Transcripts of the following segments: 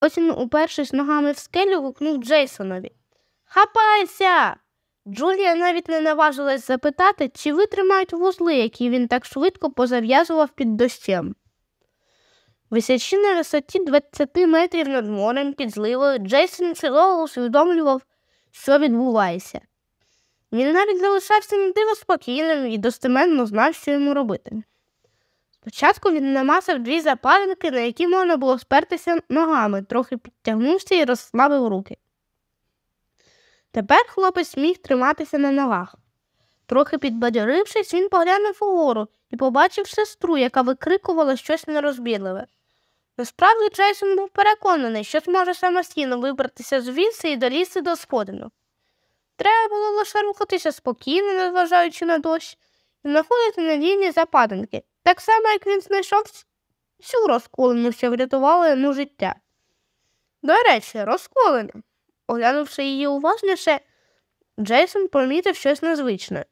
Ось упершись ногами в скелю, гукнув Джейсонові. Хапайся! Джулія навіть не наважилась запитати, чи витримають вузли, які він так швидко позав'язував під дощем. Висячи на висоті 20 метрів над морем під зливою, Джейсон чудово усвідомлював, що відбувається. Він навіть залишався на диво спокійним і достеменно знав, що йому робити. Спочатку він намасив дві запалинки, на які можна було спертися ногами, трохи підтягнувся і розслабив руки. Тепер хлопець міг триматися на ногах. Трохи підбадьорившись, він поглянув угору і побачив сестру, яка викрикувала щось нерозбірливе. Насправді Джейсон був переконаний, що зможе самостійно вибратися звідси і долізти до сходинок. Треба було лише рухатися спокійно, незважаючи на дощ, і знаходити надійні западинки, так само, як він знайшов всю розколену, що врятувала йому життя. До речі, розколена. Оглянувши її уважніше, Джейсон помітив щось незвичне.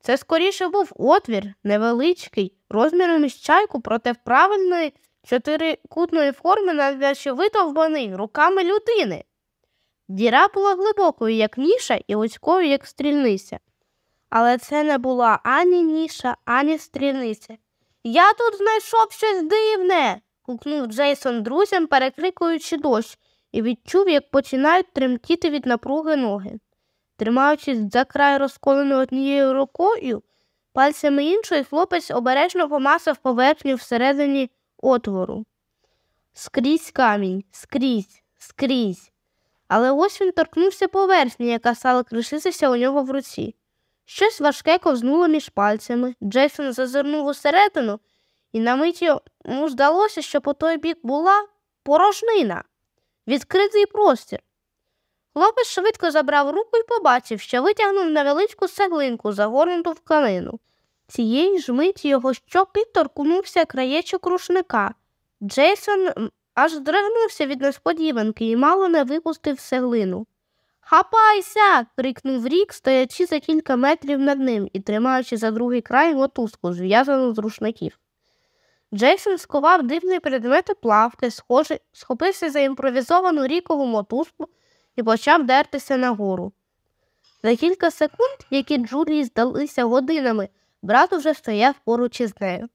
Це скоріше був отвір, невеличкий, розміром із чайку, проте правильної чотирикутної форми, наче витовбаний руками людини. Діра була глибокою, як ніша, і вузькою, як стрільниця. Але це не була ані ніша, ані стрільниця. Я тут знайшов щось дивне. гукнув Джейсон друзям, перекрикуючи дощ, і відчув, як починають тремтіти від напруги ноги. Тримаючись за край розколеною однією рукою, пальцями іншої хлопець обережно помасав поверхню всередині отвору. Скрізь камінь, скрізь, скрізь. Але ось він торкнувся поверхні, яка стала кришитися у нього в руці. Щось важке ковзнуло між пальцями. Джейсон зазирнув усередину, і на мить йому здалося, що по той бік була порожнина, відкритий простір. Хлопець швидко забрав руку і побачив, що витягнув невеличку цеглинку, загорнуту в калину. Цієї ж миті його щоки торкнувся краєчок рушника. Джейсон аж здригнувся від несподіванки і мало не випустив цеглину. Хапайся. крикнув рік, стоячи за кілька метрів над ним і тримаючи за другий край мотузку, зв'язану з рушників. Джейсон сховав дивний предмети плавки, схожий, схопився за імпровізовану рікову мотузку і почав дертися нагору. За кілька секунд, які Джулії здалися годинами, брат уже стояв поруч із нею.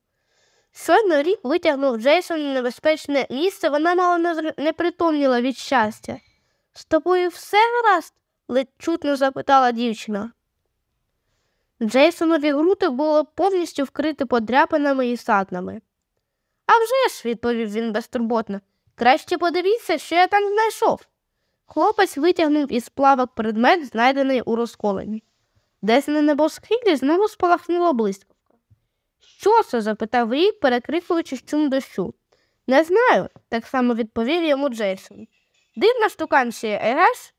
Щойно рік витягнув Джейсон на небезпечне місце, вона мало не притомніла від щастя. З тобою все гаразд? ледь чутно запитала дівчина. Джейсонові груди було повністю вкриті подряпинами і саднами. «А вже ж», – відповів він безтурботно, краще подивіться, що я там знайшов. Хлопець витягнув із плавок предмет, знайдений у розколенні. Десь на небосхилі знову спалахнуло блискавка. Що це? запитав рік, перекрикуючи шум дощу. Не знаю, так само відповів йому Джейсон. Дивна штуканція, егеш?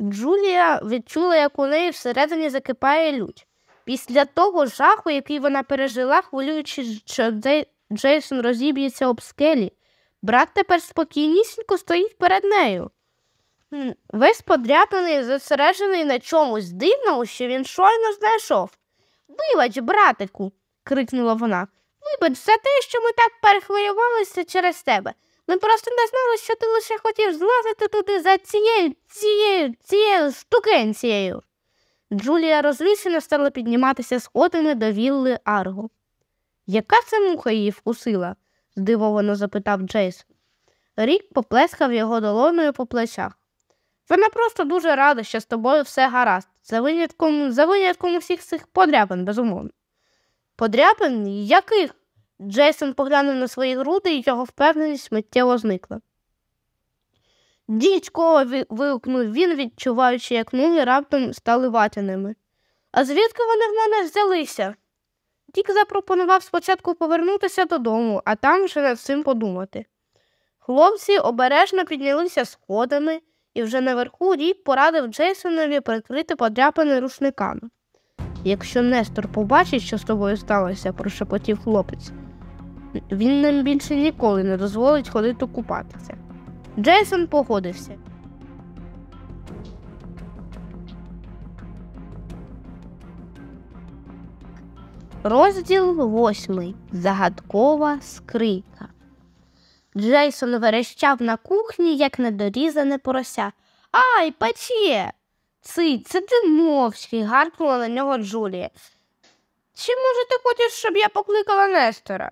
Джулія відчула, як у неї всередині закипає лють. Після того жаху, який вона пережила, хвилюючи, що Джейсон розіб'ється об скелі, брат тепер спокійнісінько стоїть перед нею. Весь подряпаний, зосереджений на чомусь дивному, що він щойно знайшов. Вибач, братику, крикнула вона. Вибач за те, що ми так перехвилювалися через тебе. Ми просто не знали, що ти лише хотів злазити туди за цією, цією, цією штукенцією. Джулія розлючено стала підніматися сходами до вілли Арго. Яка це муха її вкусила? здивовано запитав Джейсон. Рік поплескав його долоною по плечах. Вона просто дуже рада, що з тобою все гаразд, за винятком за винятком усіх цих подряпин, безумовно. Подряпин? Яких? Джейсон поглянув на свої груди і його впевненість миттєво зникла. Дідько. вигукнув він, відчуваючи, як ноги раптом стали ватяними. А звідки вони в мене взялися? Дік запропонував спочатку повернутися додому, а там вже над цим подумати. Хлопці обережно піднялися сходами, і вже наверху рік порадив Джейсонові прикрити подряпини рушниками. Якщо Нестор побачить, що з тобою сталося, прошепотів хлопець. Він нам більше ніколи не дозволить ходити купатися. Джейсон погодився. Розділ восьмий. Загадкова скрийка. Джейсон верещав на кухні, як недорізане порося. Ай, пече. Цить, це ти мовчки, гаркнула на нього Джулія. Чи, може, ти хочеш, щоб я покликала Нестора?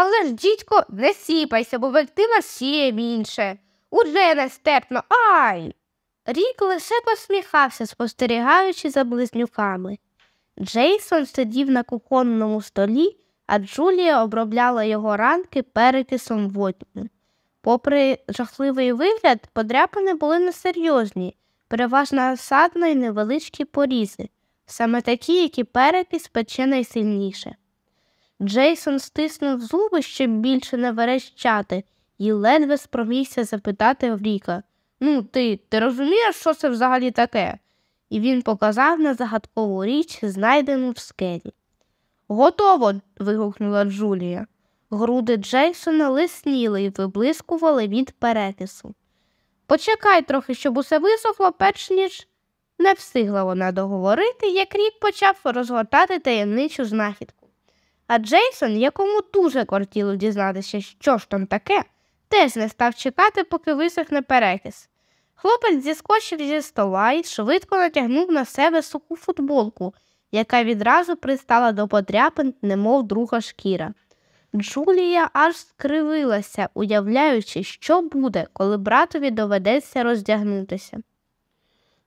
Але ж, дідько, не сіпайся, бо вектима ще більше. Уже нестерпно, ай. Рік лише посміхався, спостерігаючи за близнюками. Джейсон сидів на кухонному столі, а Джулія обробляла його ранки перекисом водню. Попри жахливий вигляд, подряпини були несерйозні, переважно осадно й невеличкі порізи, саме такі, які перекис пече найсильніше. Джейсон стиснув зуби, щоб більше не верещати, і ледве спромігся запитати в Ріка Ну, ти ти розумієш, що це взагалі таке? І він показав на загадкову річ, знайдену в скелі. Готово. вигукнула Джулія. Груди Джейсона лисніли і виблискували від перекису. Почекай трохи, щоб усе висохло, перш ніж не встигла вона договорити, як рік почав розгортати таємничу знахідку. А Джейсон, якому дуже кортіло дізнатися, що ж там таке, теж не став чекати, поки висохне перекис. Хлопець зіскочив зі стола і швидко натягнув на себе суху футболку, яка відразу пристала до подряпин, немов друга шкіра. Джулія аж скривилася, уявляючи, що буде, коли братові доведеться роздягнутися.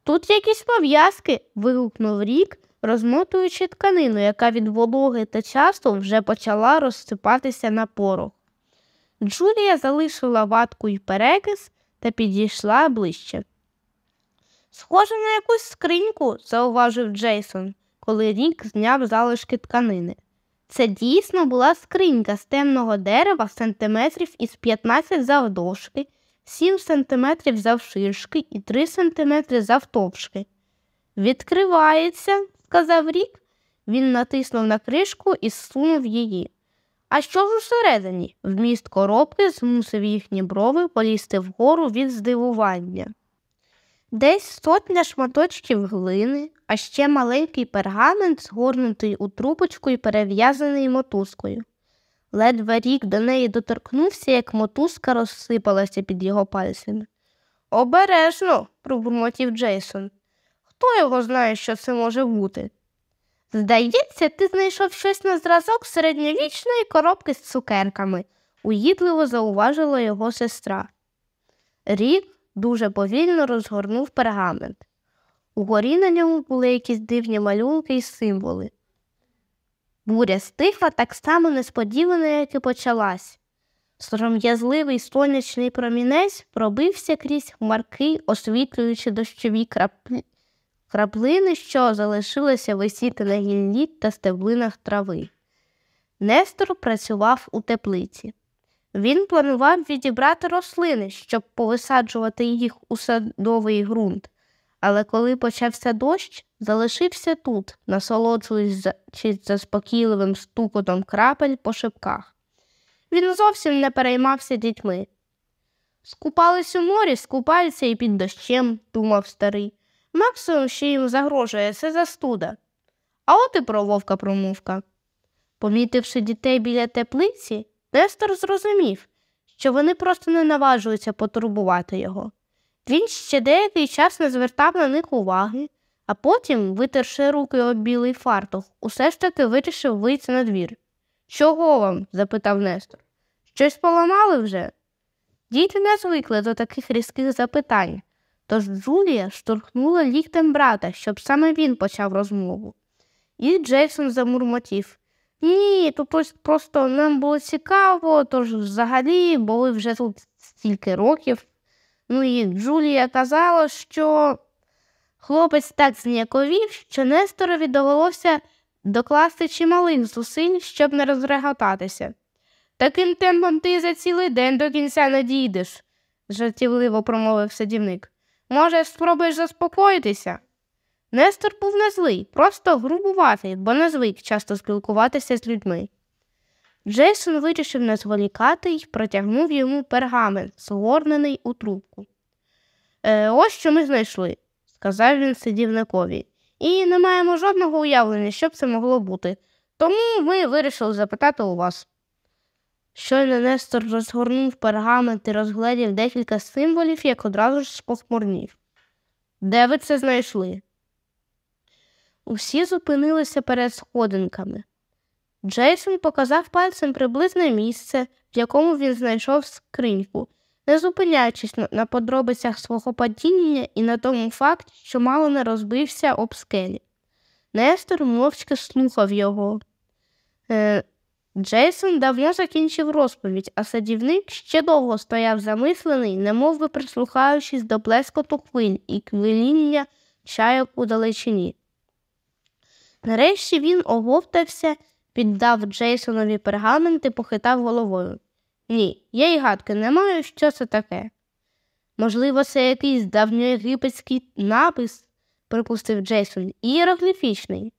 Тут якісь пов'язки. вигукнув рік, розмотуючи тканину, яка від вологи та часу вже почала розсипатися на порох. Джулія залишила ватку й перекис та підійшла ближче. Схоже на якусь скриньку, зауважив Джейсон, коли рік зняв залишки тканини. Це дійсно була скринька з темного дерева сантиметрів із 15 завдовжки, 7 сантиметрів завширшки і 3 сантиметри завтовшки. Відкривається, сказав рік. Він натиснув на кришку і зсунув її. А що ж усередині? Вміст коробки змусив їхні брови полізти вгору від здивування. Десь сотня шматочків глини, а ще маленький пергамент, згорнутий у трубочку і перев'язаний мотузкою. Ледве рік до неї доторкнувся, як мотузка розсипалася під його пальцями. Обережно, пробурмотів Джейсон. Хто його знає, що це може бути? Здається, ти знайшов щось на зразок середньовічної коробки з цукерками, уїдливо зауважила його сестра. Рік дуже повільно розгорнув пергамент. Угорі на ньому були якісь дивні малюнки і символи. Буря стихла так само несподівано, як і почалась. Сором'язливий сонячний промінець пробився крізь хмарки, освітлюючи дощові краплі краплини, що залишилися висіти на гіллі та стеблинах трави. Нестор працював у теплиці. Він планував відібрати рослини, щоб повисаджувати їх у садовий ґрунт, але коли почався дощ, залишився тут, насолоджуючись заспокійливим стукотом крапель по шипках. Він зовсім не переймався дітьми. Скупались у морі, скупаються і під дощем, думав старий. Максимум, що їм загрожує, це застуда. А от і про вовка промовка. Помітивши дітей біля теплиці, Нестор зрозумів, що вони просто не наважуються потурбувати його. Він ще деякий час не звертав на них уваги, а потім, витерши руки об білий фартух, усе ж таки вирішив вийти на двір. Чого вам? запитав Нестор. Щось поламали вже? Діти не звикли до таких різких запитань. Тож Джулія штурхнула ліктем брата, щоб саме він почав розмову. І Джейсон замурмотів Ні, тут просто нам було цікаво, тож взагалі були вже тут стільки років. Ну і Джулія казала, що хлопець так зніяковів, що Несторові довелося докласти чималих зусиль, щоб не розреготатися. Таким темпом ти за цілий день до кінця не дійдеш, жартівливо промовив садівник. Може, спробуєш заспокоїтися? Нестор був не злий, просто грубуватий, бо не звик часто спілкуватися з людьми. Джейсон вирішив не зволікати і протягнув йому пергамент, згорнений у трубку. «Е, Ось що ми знайшли, сказав він сидівникові, і не маємо жодного уявлення, що б це могло бути. Тому ми вирішили запитати у вас. Щойно Нестор розгорнув пергамент і розгледів декілька символів, як одразу ж спохмурнів. Де ви це знайшли? Усі зупинилися перед сходинками. Джейсон показав пальцем приблизне місце, в якому він знайшов скриньку, не зупиняючись на подробицях свого падіння і на тому факті, що мало не розбився об скелі. Нестор мовчки слухав його. Е, Джейсон давно закінчив розповідь, а садівник ще довго стояв замислений, немов би прислухаючись до плескоту хвиль і квиління чайок у далечині. Нарешті він оговтався, піддав Джейсонові пергамент і похитав головою. Ні, я й гадки не маю, що це таке. Можливо, це якийсь давньоєгипетський напис, припустив Джейсон, ієрогліфічний.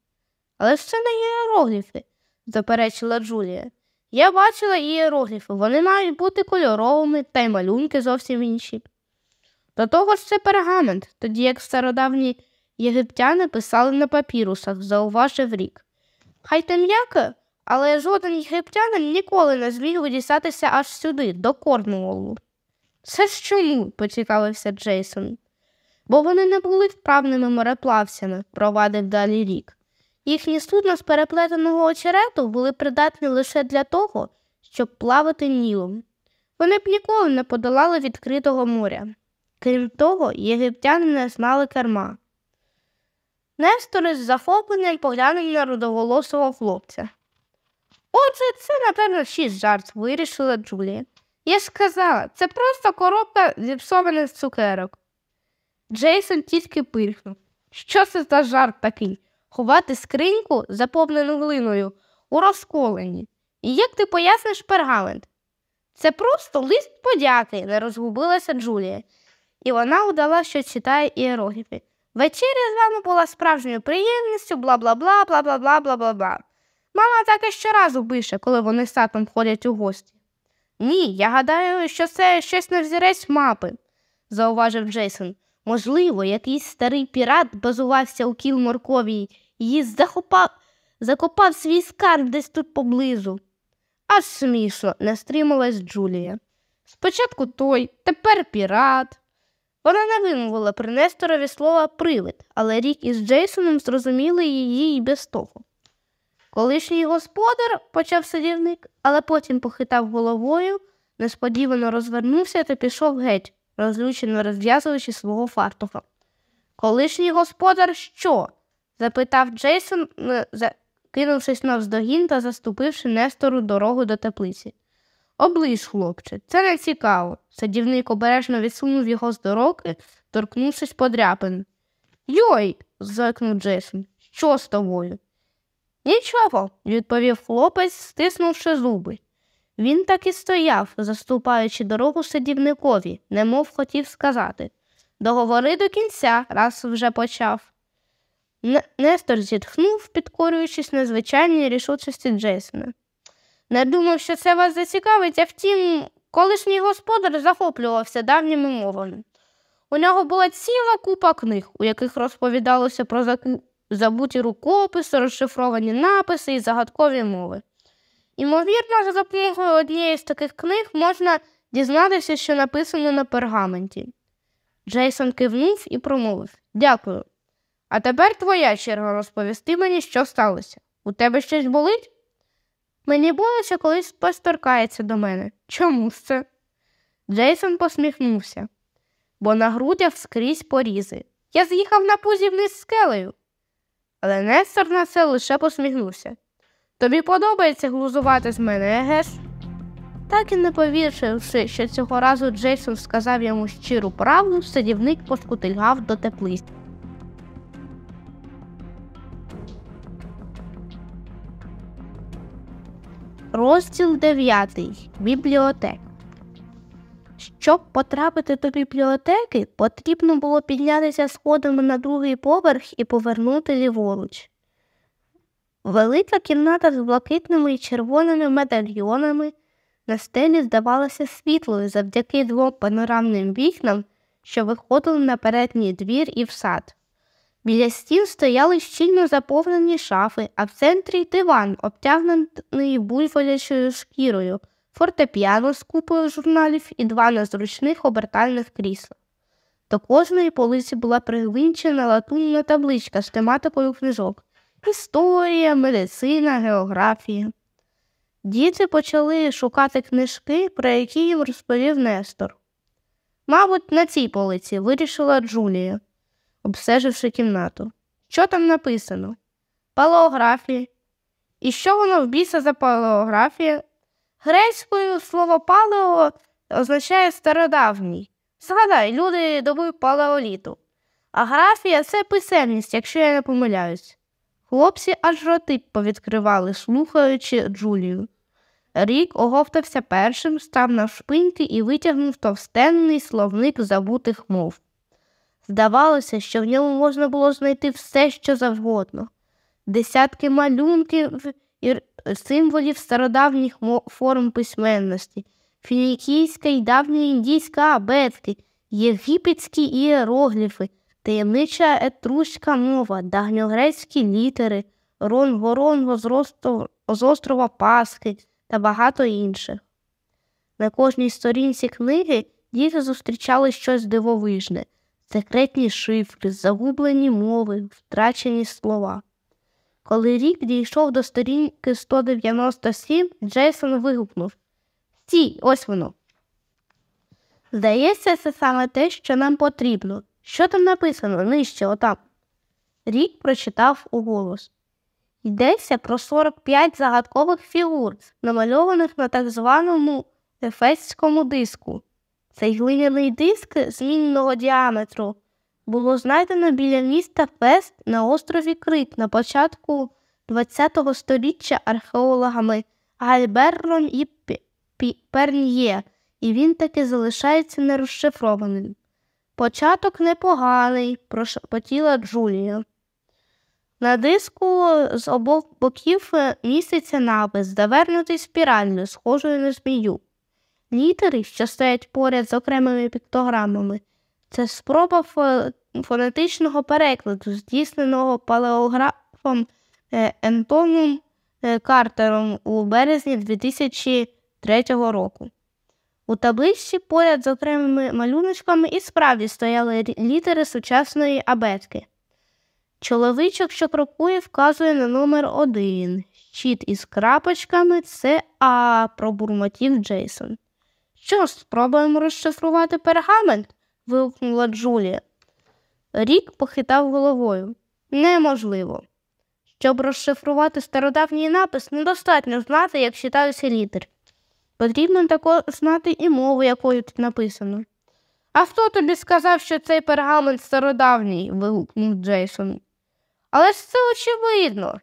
Але ж це не ієрогліфи, заперечила Джулія. Я бачила ієрогліфи, вони мають бути кольоровими та й малюнки зовсім інші. До того ж це пергамент, тоді як стародавні єгиптяни писали на папірусах, зауважив рік. Хай там як, але жоден єгиптянин ніколи не зміг відістатися аж сюди, до Корнуолу. Це ж чому? поцікавився Джейсон. Бо вони не були вправними мореплавцями, провадив далі рік. Їхні судна з переплетеного очерету були придатні лише для того, щоб плавати нілом. Вони б ніколи не подолали відкритого моря. Крім того, єгиптяни не знали керма. Нестор з захопленням поглянув на рудоголосого хлопця. Отже, це, напевно, шість жарт, вирішила Джулія. Я ж сказала, це просто коробка зіпсованих цукерок. Джейсон тільки пирхнув. Що це за жарт такий? Ховати скриньку, заповнену глиною, у розколені. І як ти поясниш пергамент? Це просто лист подяки, не розгубилася Джулія, і вона удала, що читає іерогліфи. Вечеря з вами була справжньою приємністю, бла бла бла, бла бла бла бла бла бла. Мама так і щоразу пише, коли вони з татом ходять у гості. Ні, я гадаю, що це щось на взірець мапи, зауважив Джейсон. Можливо, якийсь старий пірат базувався у кіл морковій і захопав, закопав свій скарб десь тут поблизу. Аж смішно, не стрималась Джулія. Спочатку той, тепер пірат. Вона не вимовила при Несторові слова привид, але Рік із Джейсоном зрозуміли її і без того. Колишній господар, почав садівник, але потім похитав головою, несподівано розвернувся та пішов геть, розлючено розв'язуючи свого фартуха. Колишній господар що? Запитав Джейсон, кинувшись навздогін та заступивши Нестору дорогу до теплиці. Оближ, хлопче, це не цікаво. Садівник обережно відсунув його з дороги, торкнувшись подряпин. Йой. зойкнув Джейсон. Що з тобою? Нічого, відповів хлопець, стиснувши зуби. Він так і стояв, заступаючи дорогу садівникові, немов хотів сказати договори до кінця, раз вже почав. Нестор зітхнув, підкорюючись незвичайній рішучості Джейсона. Не думав, що це вас зацікавить, а втім, колишній господар захоплювався давніми мовами. У нього була ціла купа книг, у яких розповідалося про забуті рукописи, розшифровані написи і загадкові мови. Імовірно, за допомогою однієї з таких книг можна дізнатися, що написано на пергаменті. Джейсон кивнув і промовив Дякую. А тепер твоя черга розповісти мені, що сталося. У тебе щось болить? Мені боляче колись хтось торкається до мене. Чому це? Джейсон посміхнувся, бо на грудях скрізь порізи. Я з'їхав на пузі вниз скелею. Але Нестор на це лише посміхнувся. Тобі подобається глузувати з мене, егеш? Так і не повіривши, що цього разу Джейсон сказав йому щиру правду, садівник поскутильгав до теплиць. Розділ 9. Бібліотека. Щоб потрапити до бібліотеки, потрібно було піднятися сходами на другий поверх і повернути ліворуч. Велика кімната з блакитними і червоними медальйонами на стелі здавалася світлою завдяки двом панорамним вікнам, що виходили на передній двір і в сад. Біля стін стояли щільно заповнені шафи, а в центрі диван, обтягнений бульволячою шкірою, фортепіано з купою журналів і два незручних обертальних крісла. До кожної полиці була пригвинчена латунна табличка з тематикою книжок історія, медицина, географія. Діти почали шукати книжки, про які їм розповів Нестор. Мабуть, на цій полиці вирішила Джулія, обстеживши кімнату. Що там написано? Палеографія. І що воно в біса за палеографія? Грецькою слово палео означає стародавній. Згадай, люди доби палеоліту. А графія це писемність, якщо я не помиляюсь. Хлопці аж роти повідкривали, слухаючи Джулію. Рік оговтався першим, став навшпиньки і витягнув товстенний словник забутих мов. Здавалося, що в ньому можна було знайти все, що завгодно, десятки малюнків і символів стародавніх форм письменності, фінікійська і давня індійська абетки, єгипетські іерогліфи, таємнича етруська мова, давньогрецькі літери, ронго-ронго з острова Пасхи та багато інших. На кожній сторінці книги діти зустрічали щось дивовижне, секретні шифри, загублені мови, втрачені слова. Коли рік дійшов до сторінки 197, Джейсон вигукнув Стій, ось воно. Здається, це саме те, що нам потрібно. Що там написано нижче отам? Рік прочитав уголос. Йдеться про 45 загадкових фігур, намальованих на так званому ефестському диску. Цей глиняний диск змінного діаметру було знайдено біля міста Фест на острові Крит на початку ХХ століття археологами Гальберром і Перньє, і він таки залишається нерозшифрованим. Початок непоганий, прошепотіла Джулія. На диску з обох боків е, міститься напис, завернутий спірально, схожою на змію. Літери, що стоять поряд з окремими піктограмами, це спроба фонетичного перекладу, здійсненого палеографом е, Ентоном е, Картером у березні 2003 року. У табличці поряд з окремими малюночками і справді стояли літери сучасної абетки. Чоловічок, що крокує, вказує на номер один. Щит із крапочками це А, пробурмотів Джейсон. Що ж, спробуємо розшифрувати пергамент? вигукнула Джулія. Рік похитав головою. Неможливо. Щоб розшифрувати стародавній напис, недостатньо знати, як читаються літери. Потрібно також знати і мову, якою тут написано. А хто тобі сказав, що цей пергамент стародавній? вигукнув Джейсон. Але ж це очевидно.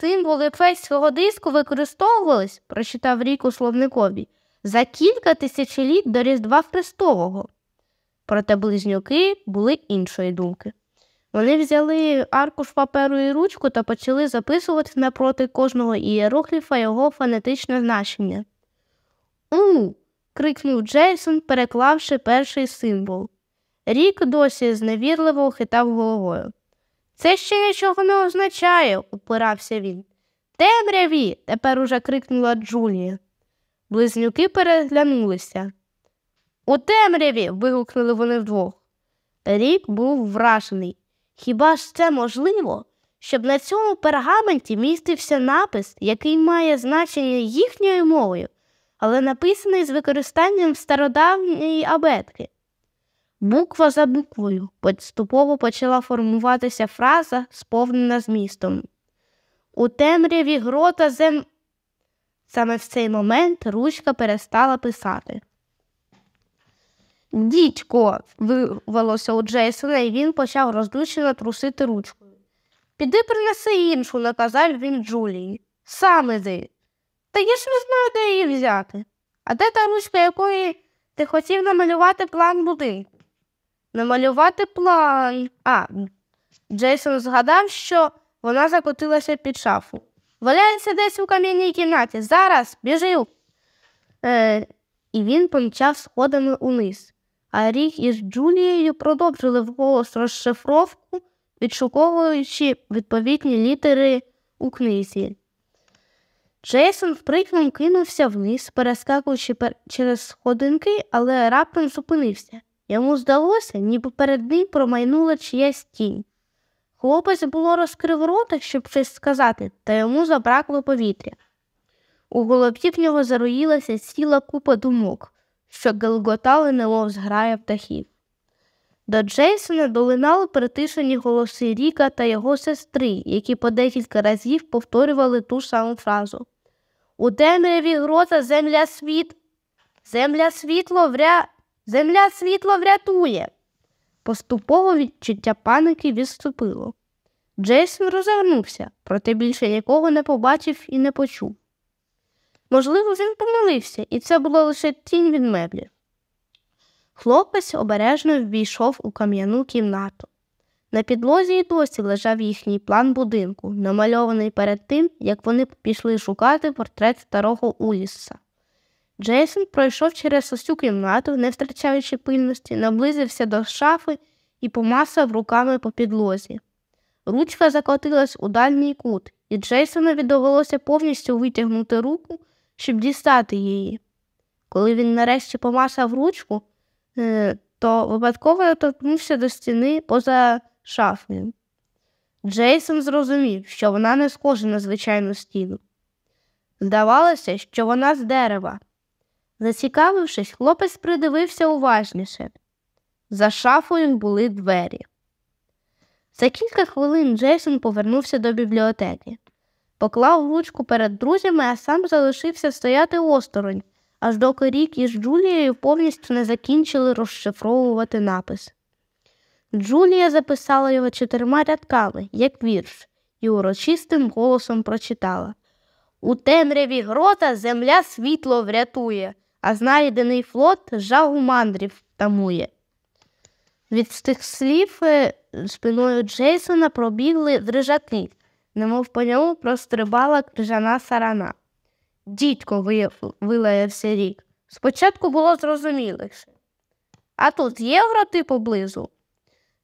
Символи фейського диску використовувались, прочитав рік у словникові, за кілька тисячоліть до Різдва Христового. Проте близнюки були іншої думки. Вони взяли аркуш паперу і ручку та почали записувати напроти кожного ієрогліфа його фонетичне значення. У. крикнув Джейсон, переклавши перший символ. Рік досі зневірливо хитав головою. Це ще нічого не означає, упирався він. Темряві. тепер уже крикнула Джулія. Близнюки переглянулися. У темряві. вигукнули вони вдвох. Рік був вражений. Хіба ж це можливо, щоб на цьому пергаменті містився напис, який має значення їхньою мовою, але написаний з використанням стародавньої абетки? Буква за буквою поступово почала формуватися фраза, сповнена змістом. У темряві грота зем. Саме в цей момент ручка перестала писати. Дідько, вирвалося у Джейсона, і він почав роздучено трусити ручкою. Піди принеси іншу, наказав він Джулії. Сам іди. Та я ж не знаю, де її взяти. А де та ручка, якої ти хотів намалювати план будинку? Намалювати план. А, Джейсон згадав, що вона закотилася під шафу. Валяється десь у кам'яній кімнаті. Зараз біжив. Е, І він помчав сходами униз а Рік із Джулією продовжили вголос розшифровку, відшуковуючи відповідні літери у книзі. Джейсон вприкнув кинувся вниз, перескакуючи пер... через сходинки, але раптом зупинився. Йому здалося, ніби перед ним промайнула чиясь тінь. Хлопець було розкрив рота, щоб щось сказати, та йому забракло повітря. У голові в нього зароїлася ціла купа думок, що гелготали немов зграя птахів. До Джейсона долинали притишені голоси Ріка та його сестри, які по декілька разів повторювали ту саму фразу. У темряві грота земля світ, земля світло вря... земля світло врятує. Поступово відчуття паники відступило. Джейсон розвернувся, проте більше нікого не побачив і не почув. Можливо, він помилився, і це було лише тінь від меблів. Хлопець обережно ввійшов у кам'яну кімнату. На підлозі й досі лежав їхній план будинку, намальований перед тим, як вони пішли шукати портрет старого Улісса. Джейсон пройшов через усю кімнату, не втрачаючи пильності, наблизився до шафи і помасав руками по підлозі. Ручка закотилась у дальній кут, і Джейсонові довелося повністю витягнути руку, щоб дістати її. Коли він нарешті помасав ручку, е, то випадково торкнувся до стіни поза шафою. Джейсон зрозумів, що вона не схожа на звичайну стіну. Здавалося, що вона з дерева. Зацікавившись, хлопець придивився уважніше. За шафою були двері. За кілька хвилин Джейсон повернувся до бібліотеки, поклав ручку перед друзями, а сам залишився стояти осторонь, аж доки Рік із Джулією повністю не закінчили розшифровувати напис. Джулія записала його чотирма рядками, як вірш, і урочистим голосом прочитала У темряві грота земля світло врятує, а знайдений флот жагу мандрів тамує. Від цих слів е, спиною Джейсона пробігли дрижаки, немов по ньому прострибала крижана сарана. Дідько, вилаявся рік. Спочатку було зрозуміліше. А тут є гроти поблизу?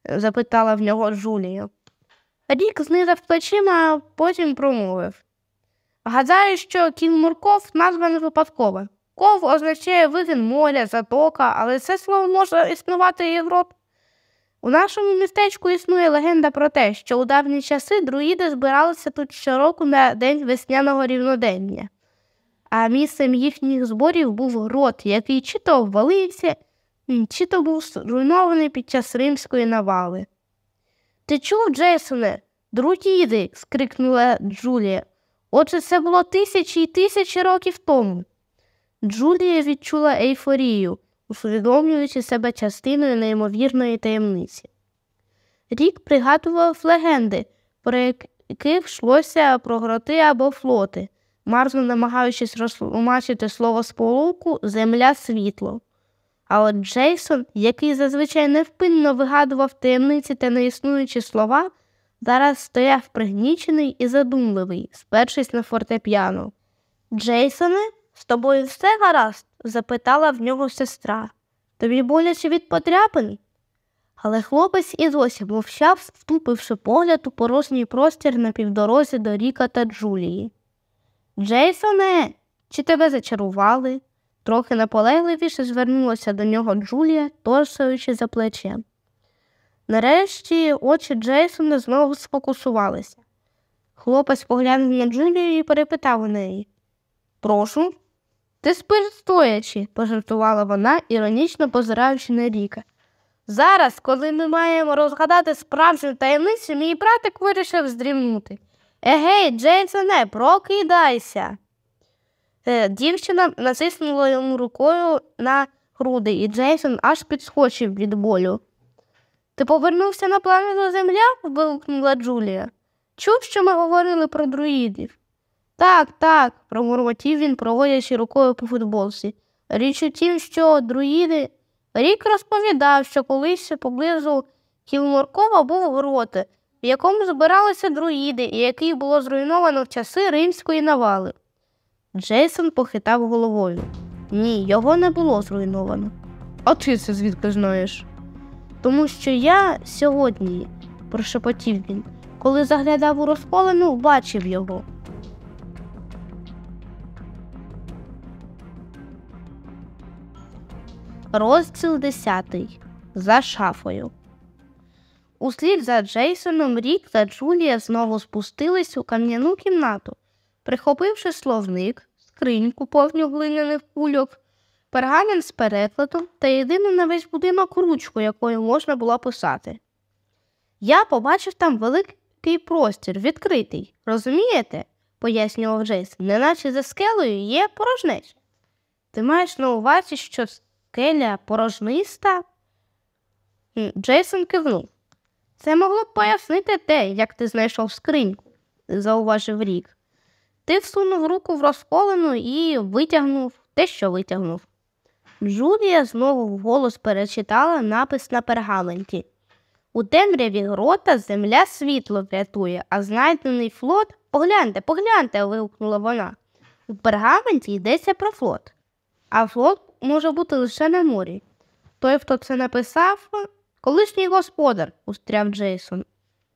запитала в нього Джулія. Рік знизав плечима, а потім промовив. Гадаю, що кін Мурков назва не випадкова. Ков означає вигін моря, затока, але це слово може існувати і в рот. У нашому містечку існує легенда про те, що у давні часи друїди збиралися тут щороку на день весняного рівнодення, а місцем їхніх зборів був грот, який чи то ввалився, чи то був зруйнований під час римської навали. Ти чув, Джейсоне, друїди? скрикнула Джулія. Отже, це було тисячі і тисячі років тому. Джулія відчула ейфорію усвідомлюючи себе частиною неймовірної таємниці. Рік пригадував легенди, про яких йшлося про гроти або флоти, марно намагаючись розтлумачити слово сполуку земля світло. А от Джейсон, який зазвичай невпинно вигадував таємниці та неіснуючі слова, зараз стояв пригнічений і задумливий, спершись на фортепіано. Джейсоне, з тобою все гаразд? запитала в нього сестра. Тобі боляче від подряпин? Але хлопець і досі мовчав, втупивши погляд у порожній простір на півдорозі до Ріка та Джулії. Джейсоне, чи тебе зачарували? Трохи наполегливіше звернулася до нього Джулія, торсаючи за плечем. Нарешті очі Джейсона знову сфокусувалися. Хлопець поглянув на Джулію і перепитав у неї Прошу. Ти спиш стоячи, пожартувала вона, іронічно позираючи на Ріка. Зараз, коли ми маємо розгадати справжню таємницю, мій братик вирішив здрімнути. Егей, Джейсоне, прокидайся. Е, дівчина натиснула йому рукою на груди, і Джейсон аж підскочив від болю. Ти повернувся на планету Земля? вигукнула Джулія. Чув, що ми говорили про друїдів? Так, так, промурмотів він, проводячи рукою по футболці. Річ у тім, що друїди. Рік розповідав, що колись поблизу Кілморкова був грот, в якому збиралися друїди, і який було зруйновано в часи римської навали. Джейсон похитав головою. Ні, його не було зруйновано. А ти це звідки знаєш? Тому що я сьогодні, прошепотів він, коли заглядав у розколену, бачив його. Розділ 10. За шафою. Услід за Джейсоном Рік та Джулія знову спустились у кам'яну кімнату, прихопивши словник, скриньку повню глиняних кульок, пергамент з перекладом та єдину на весь будинок ручку, якою можна було писати. Я побачив там великий простір, відкритий. Розумієте? пояснював Джейсон, неначе за скелею є порожнеч. Ти маєш на увазі, що скеля порожниста? Джейсон кивнув. Це могло б пояснити те, як ти знайшов скриньку, зауважив рік. Ти всунув руку в розколену і витягнув те, що витягнув. Джулія знову вголос перечитала напис на пергаменті. У темряві грота земля світло врятує, а знайдений флот. Погляньте, погляньте, вигукнула вона. У пергаменті йдеться про флот, а флот може бути лише на морі. Той, хто це написав, колишній господар, устряв Джейсон.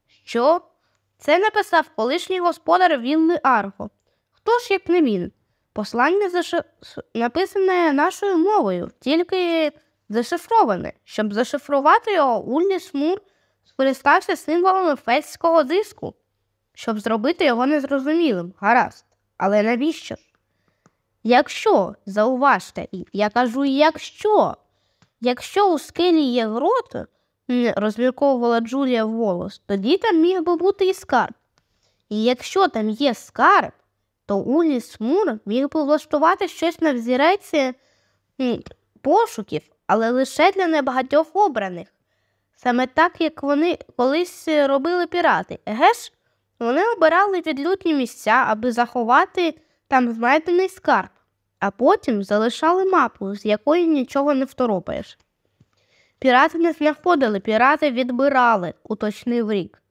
Що? Це написав колишній господар Вілли Арго. Хто ж, як не він? Послання заши... написане нашою мовою, тільки зашифроване. Щоб зашифрувати його, Ульні Смур скористався символами фейського диску, щоб зробити його незрозумілим. Гаразд. Але навіщо? Якщо, зауважте, я кажу, якщо, якщо у скелі є грот, розмірковувала Джулія волос, тоді там міг би бути і скарб. І якщо там є скарб, то Улі Смур міг би влаштувати щось на взіреці пошуків, але лише для небагатьох обраних. Саме так, як вони колись робили пірати. Еге ж, вони обирали відлюдні місця, аби заховати там знайдений скарб, а потім залишали мапу, з якої нічого не второпаєш. Пірати не знаходили, пірати відбирали, уточнив рік.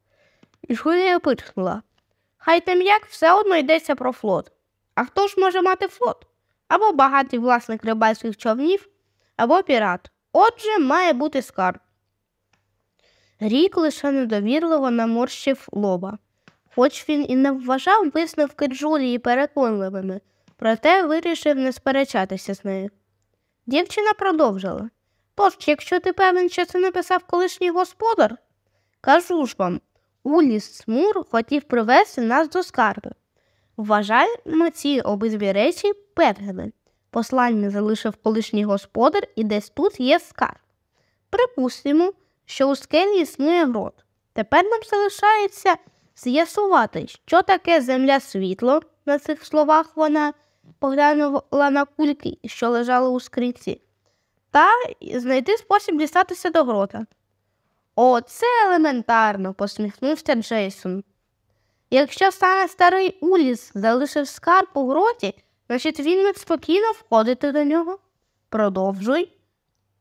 І Жулія пирхнула. Хай там як все одно йдеться про флот. А хто ж може мати флот? Або багатий власник рибальських човнів, або пірат. Отже, має бути скарб. Рік лише недовірливо наморщив лоба. Хоч він і не вважав висновки Джулії переконливими, проте вирішив не сперечатися з нею. Дівчина продовжила Тож, якщо ти певен, що це написав колишній господар, кажу ж вам, Уліс Смур хотів привезти нас до скарби. Вважаємо ці обидві речі певними. Послання залишив колишній господар і десь тут є скарб. Припустимо, що у скелі існує грот. Тепер нам залишається з'ясувати, що таке земля світло. На цих словах вона поглянула на кульки, що лежали у скринці, та знайти спосіб дістатися до грота. О, це елементарно, посміхнувся Джейсон. Якщо саме старий Уліс залишив скарб у гроті, значить він міг спокійно входити до нього. Продовжуй.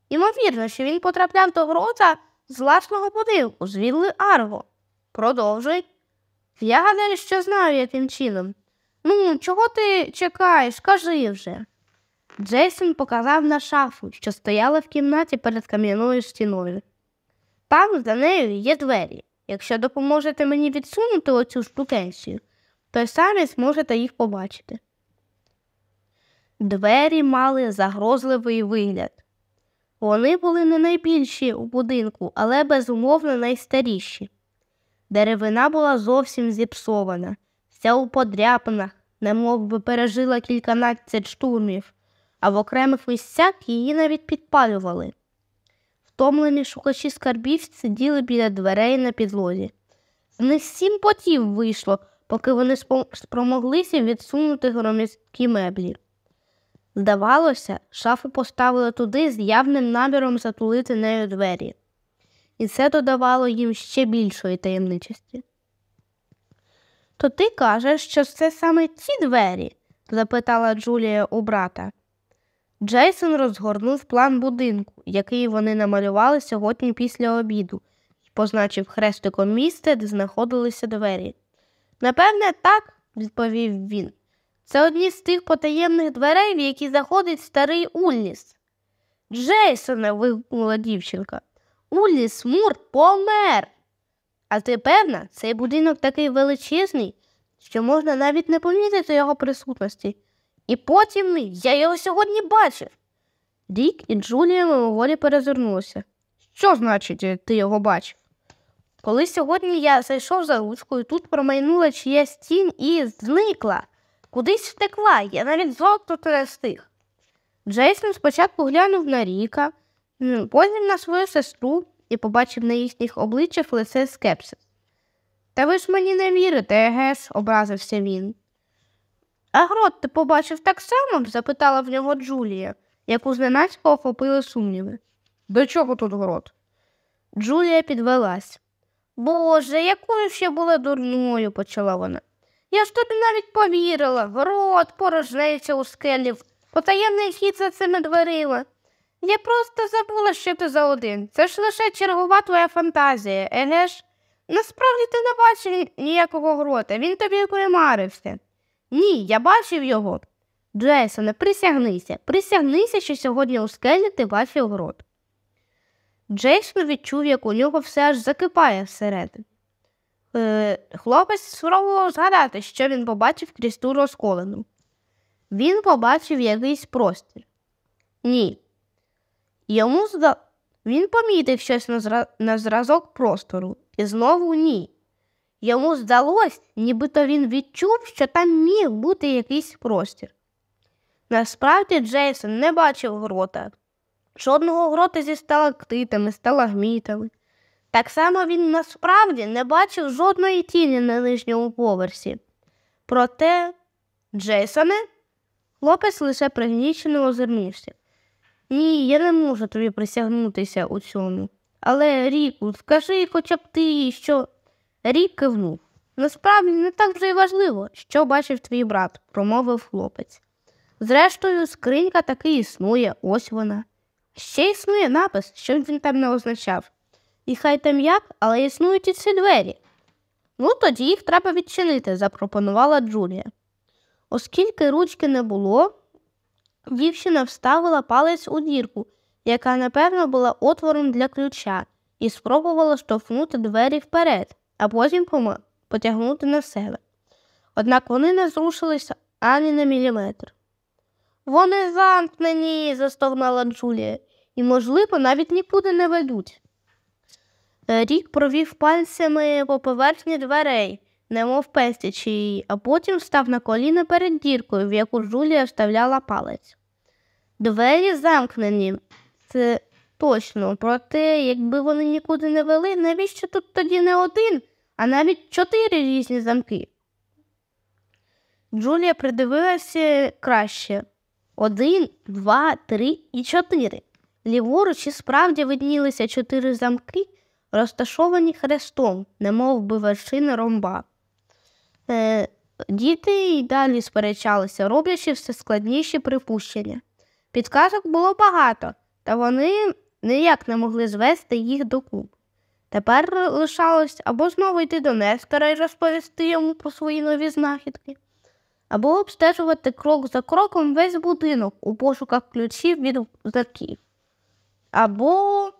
Імовірно, що він потрапляв до грота з власного будинку, з вілли Арго. Продовжуй. Я гадаю, що знаю, яким чином. Ну, чого ти чекаєш? Кажи вже. Джейсон показав на шафу, що стояла в кімнаті перед кам'яною стіною. Там за нею є двері. Якщо допоможете мені відсунути оцю штукенцію, то самі зможете їх побачити. Двері мали загрозливий вигляд. Вони були не найбільші у будинку, але безумовно найстаріші. Деревина була зовсім зіпсована, вся у подряпинах, немов би пережила кільканадцять штурмів, а в окремих місцях її навіть підпалювали. Втомлені шукачі скарбів сиділи біля дверей на підлозі. З них сім потів вийшло, поки вони спромоглися відсунути громіздкі меблі. Здавалося, шафу поставили туди з явним наміром затулити нею двері, і це додавало їм ще більшої таємничості. То ти кажеш, що це саме ці двері? запитала Джулія у брата. Джейсон розгорнув план будинку, який вони намалювали сьогодні після обіду, і позначив хрестиком місце, де знаходилися двері. Напевне, так, відповів він. Це одні з тих потаємних дверей, в які заходить старий Улліс. Джейсоне. вигукнула дівчинка. Улліс Мурт помер. А ти певна, цей будинок такий величезний, що можна навіть не помітити його присутності. І потім я його сьогодні бачив. Рік і Джулія мимоволі перезирнулися. Що значить, е, ти його бачив? Коли сьогодні я зайшов за ручкою, тут промайнула чиясь тінь і зникла, кудись втекла, я навіть золото не встиг. Джейсон спочатку глянув на Ріка, потім на свою сестру і побачив на їхніх обличчях лице скепсис. Та ви ж мені не вірите, егеш, образився він. А грот ти побачив так само? запитала в нього Джулія, яку зненацько охопили сумніви. До чого тут грот? Джулія підвелась. Боже, якою ще була дурною, почала вона. Я ж тобі навіть повірила, грот, порожнеча у скелі, потаємний хід за цими дверима. Я просто забула, що ти за один. Це ж лише чергова твоя фантазія, еге ж? Насправді ти не бачив ніякого грота, він тобі примарився. Ні, я бачив його. Джейсоне, присягнися, присягнися, що сьогодні у скелі ти бачив грот. Джейсон відчув, як у нього все аж закипає всередині. Е, Хлопець спробував згадати, що він побачив крізь ту розколену. Він побачив якийсь простір. Ні. Йому зда... Він помітив щось на, зра... на зразок простору, і знову ні. Йому здалось, нібито він відчув, що там міг бути якийсь простір. Насправді Джейсон не бачив грота, жодного грота зі сталактитами, сталагмітами. Так само він насправді не бачив жодної тіні на нижньому поверсі. Проте, Джейсоне, хлопець лише пригнічено озирнувся. Ні, я не можу тобі присягнутися у цьому. Але, Ріку, скажи хоча б ти, що. Рік кивнув. Насправді не так вже й важливо, що бачив твій брат, промовив хлопець. Зрештою, скринька таки існує, ось вона. Ще існує напис, що він там не означав. І хай там як, але існують і ці двері. Ну, тоді їх треба відчинити, запропонувала Джулія. Оскільки ручки не було, дівчина вставила палець у дірку, яка, напевно, була отвором для ключа, і спробувала штовхнути двері вперед, а потім потягнути на себе. Однак вони не зрушилися ані на міліметр. Вони замкнені, застогнала Джулія, і, можливо, навіть нікуди не ведуть. Е, рік провів пальцями по поверхні дверей, немов пестячи її, а потім став на коліна перед діркою, в яку Джулія вставляла палець. Двері замкнені, це точно, проте, якби вони нікуди не вели, навіщо тут тоді не один, а навіть чотири різні замки? Джулія придивилася краще один, два, три і чотири. Ліворуч і справді виднілися чотири замки, розташовані хрестом, немов би вершини ромба. Е, Діти й далі сперечалися, роблячи все складніші припущення. Підказок було багато, та вони ніяк не могли звести їх докуп. Тепер лишалось або знову йти до Нестора і розповісти йому про свої нові знахідки, або обстежувати крок за кроком весь будинок у пошуках ключів від замків. Або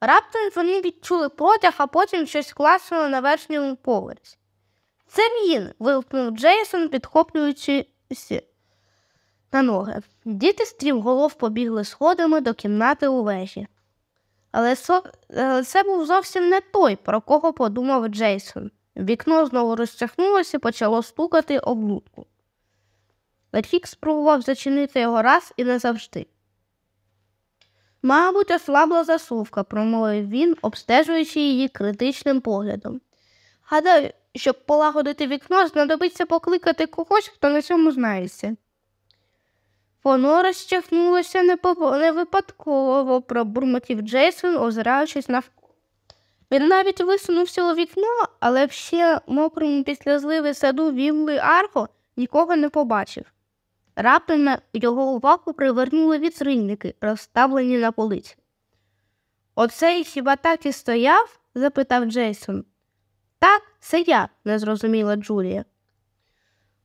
раптом вони відчули протяг, а потім щось класило на верхньому поверсі. Це він. вигукнув Джейсон, підхоплюючись на ноги. Діти стрімголов побігли сходами до кімнати у вежі. Але це був зовсім не той, про кого подумав Джейсон. Вікно знову розчахнулося і почало стукати облудку. Летік спробував зачинити його раз і назавжди. Мабуть, ослабла засувка, промовив він, обстежуючи її критичним поглядом. Гадаю, щоб полагодити вікно, знадобиться покликати когось, хто на цьому знається. Воно розчахнулося не випадково, пробурмотів Джейсон, озираючись навколо. Він навіть висунувся у вікно, але в ще мокрому після зливи саду вілли Арго нікого не побачив. Раптом його увагу привернули вітрильники, розставлені на полиці. Оцей хіба так і стояв? запитав Джейсон. Так, це я, не зрозуміла Джулія.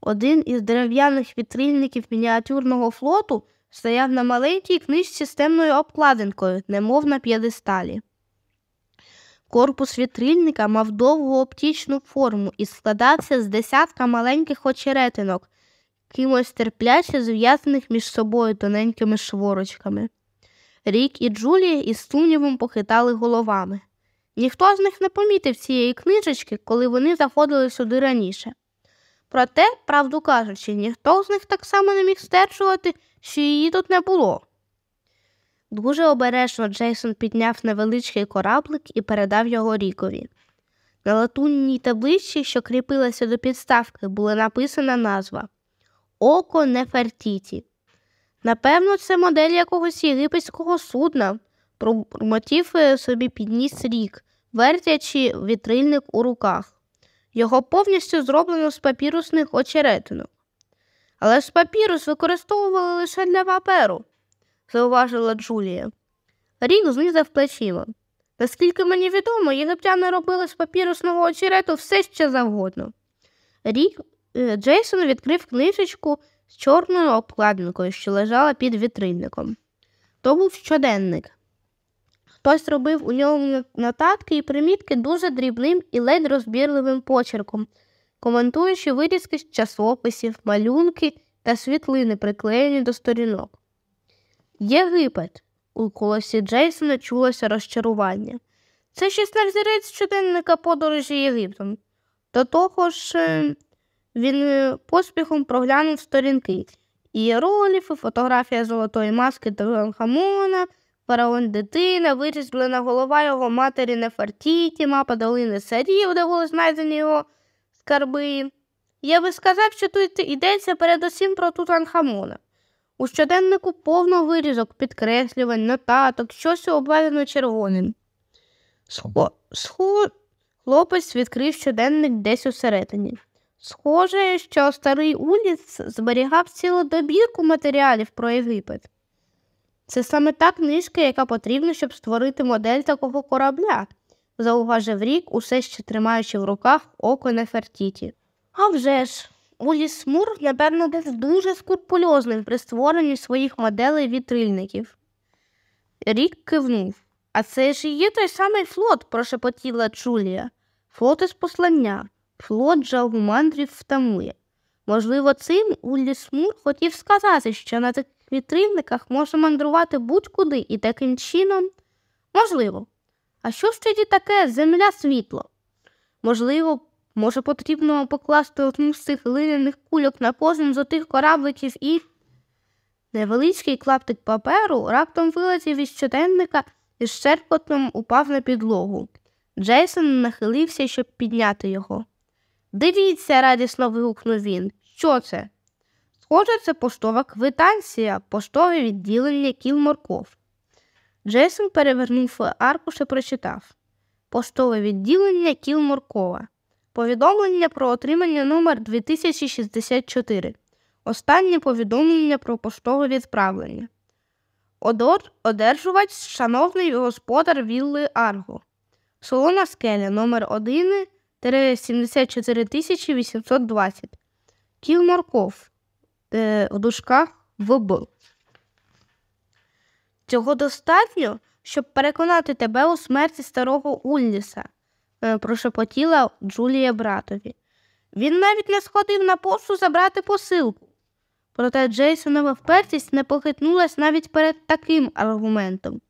Один із дерев'яних вітрильників мініатюрного флоту стояв на маленькій книжці з темною обкладинкою, немов на п'єдесталі. Корпус вітрильника мав довгу оптічну форму і складався з десятка маленьких очеретинок, кимось терпляче зв'язаних між собою тоненькими шворочками. Рік і Джулія із сумнівом похитали головами. Ніхто з них не помітив цієї книжечки, коли вони заходили сюди раніше. Проте, правду кажучи, ніхто з них так само не міг стверджувати, що її тут не було. Дуже обережно Джейсон підняв невеличкий кораблик і передав його Рікові. На латунній табличці, що кріпилася до підставки, була написана назва Око Нефертіті. Напевно, це модель якогось єгипетського судна, промотів е, собі підніс рік, вертячи вітрильник у руках. Його повністю зроблено з папірусних очеретинок. Але ж папірус використовували лише для паперу, зауважила Джулія. Рік знизав плечима. Наскільки мені відомо, єгиптяни робили з папірусного очерету все ще завгодно. Рік е, Джейсон відкрив книжечку з чорною обкладинкою, що лежала під вітрильником. То був щоденник. Хтось робив у ньому нотатки і примітки дуже дрібним і ледь розбірливим почерком, коментуючи вирізки з часописів, малюнки та світлини, приклеєні до сторінок. Єгипет. У колосі Джейсона чулося розчарування. Це щось на щоденника подорожі Єгиптом. До того ж, е, він е, поспіхом проглянув сторінки ієроліфи, фотографія золотої маски Тутанхамона, фараон дитина, вирізблена голова його матері Нефертіті, мапа долини Сарів, де були знайдені його скарби. Я би сказав, що тут йдеться передусім про Тутанхамона. У щоденнику повно вирізок, підкреслювань, нотаток, щось обведено червоним. Схо... Схо... Хлопець відкрив щоденник десь усередині. Схоже, що старий Уліс зберігав цілу добірку матеріалів про Єгипет. Це саме та книжка, яка потрібна, щоб створити модель такого корабля, зауважив рік, усе ще тримаючи в руках око Нефертіті. А вже ж, Уліс Мур, напевно, був дуже скрупульозним при створенні своїх моделей вітрильників. Рік кивнув. А це ж і є той самий флот, прошепотіла Джулія. Флот із послання. Флот жалу мандрів втамує. Можливо, цим Уліс Мур хотів сказати, що на таких вітрильниках можна мандрувати будь-куди і таким чином. Можливо. А що ж тоді таке земля світло? Можливо, може, потрібно покласти одну з цих глиняних кульок на кожен з отих корабликів і. Невеличкий клаптик паперу раптом вилетів із щоденника і з шерпотом упав на підлогу. Джейсон нахилився, щоб підняти його. Дивіться, радісно вигукнув він. Що це? Схоже, це поштова квитанція, поштове відділення кіл морков. Джейсон перевернув аркуш і прочитав Поштове відділення кіл моркова. Повідомлення про отримання номер 2064. Останнє повідомлення про поштове відправлення. Одор, одержувач, шановний господар Вілли Арго. Солона скеля номер 1 74 820. Кіл морков в дужках ВБ. Цього достатньо, щоб переконати тебе у смерті старого Улліса, е, прошепотіла Джулія братові. Він навіть не сходив на пошту забрати посилку. Проте Джейсонова впертість не похитнулась навіть перед таким аргументом.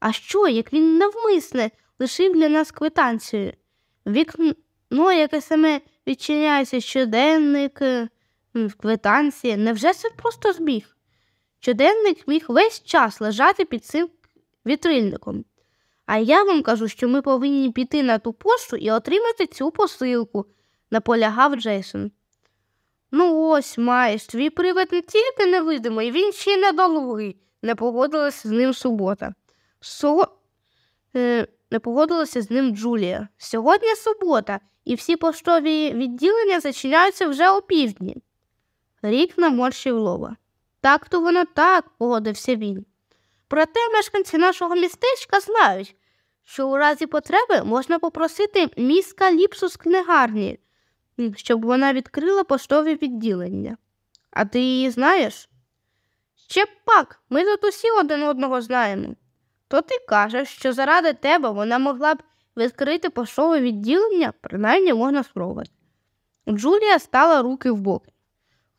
А що, як він навмисне лишив для нас квитанцію? Вікно, яке саме відчиняється щоденник, е, квитанція, невже це просто збіг? Щоденник міг весь час лежати під цим вітрильником. А я вам кажу, що ми повинні піти на ту пошту і отримати цю посилку, наполягав Джейсон. Ну, ось маєш, твій привид не тільки невидимий, він ще й недолугий, не погодилася з ним субота. Со... Е, Не погодилася з ним Джулія. Сьогодні субота, і всі поштові відділення зачиняються вже опівдні. Рік наморщив лоба. Так то воно так, погодився він. Проте мешканці нашого містечка знають, що у разі потреби можна попросити міска ліпсу з книгарні, щоб вона відкрила поштові відділення. А ти її знаєш? Ще пак, ми тут усі один одного знаємо. То ти кажеш, що заради тебе вона могла б відкрити поштове відділення, принаймні можна спробувати. Джулія стала руки в боки.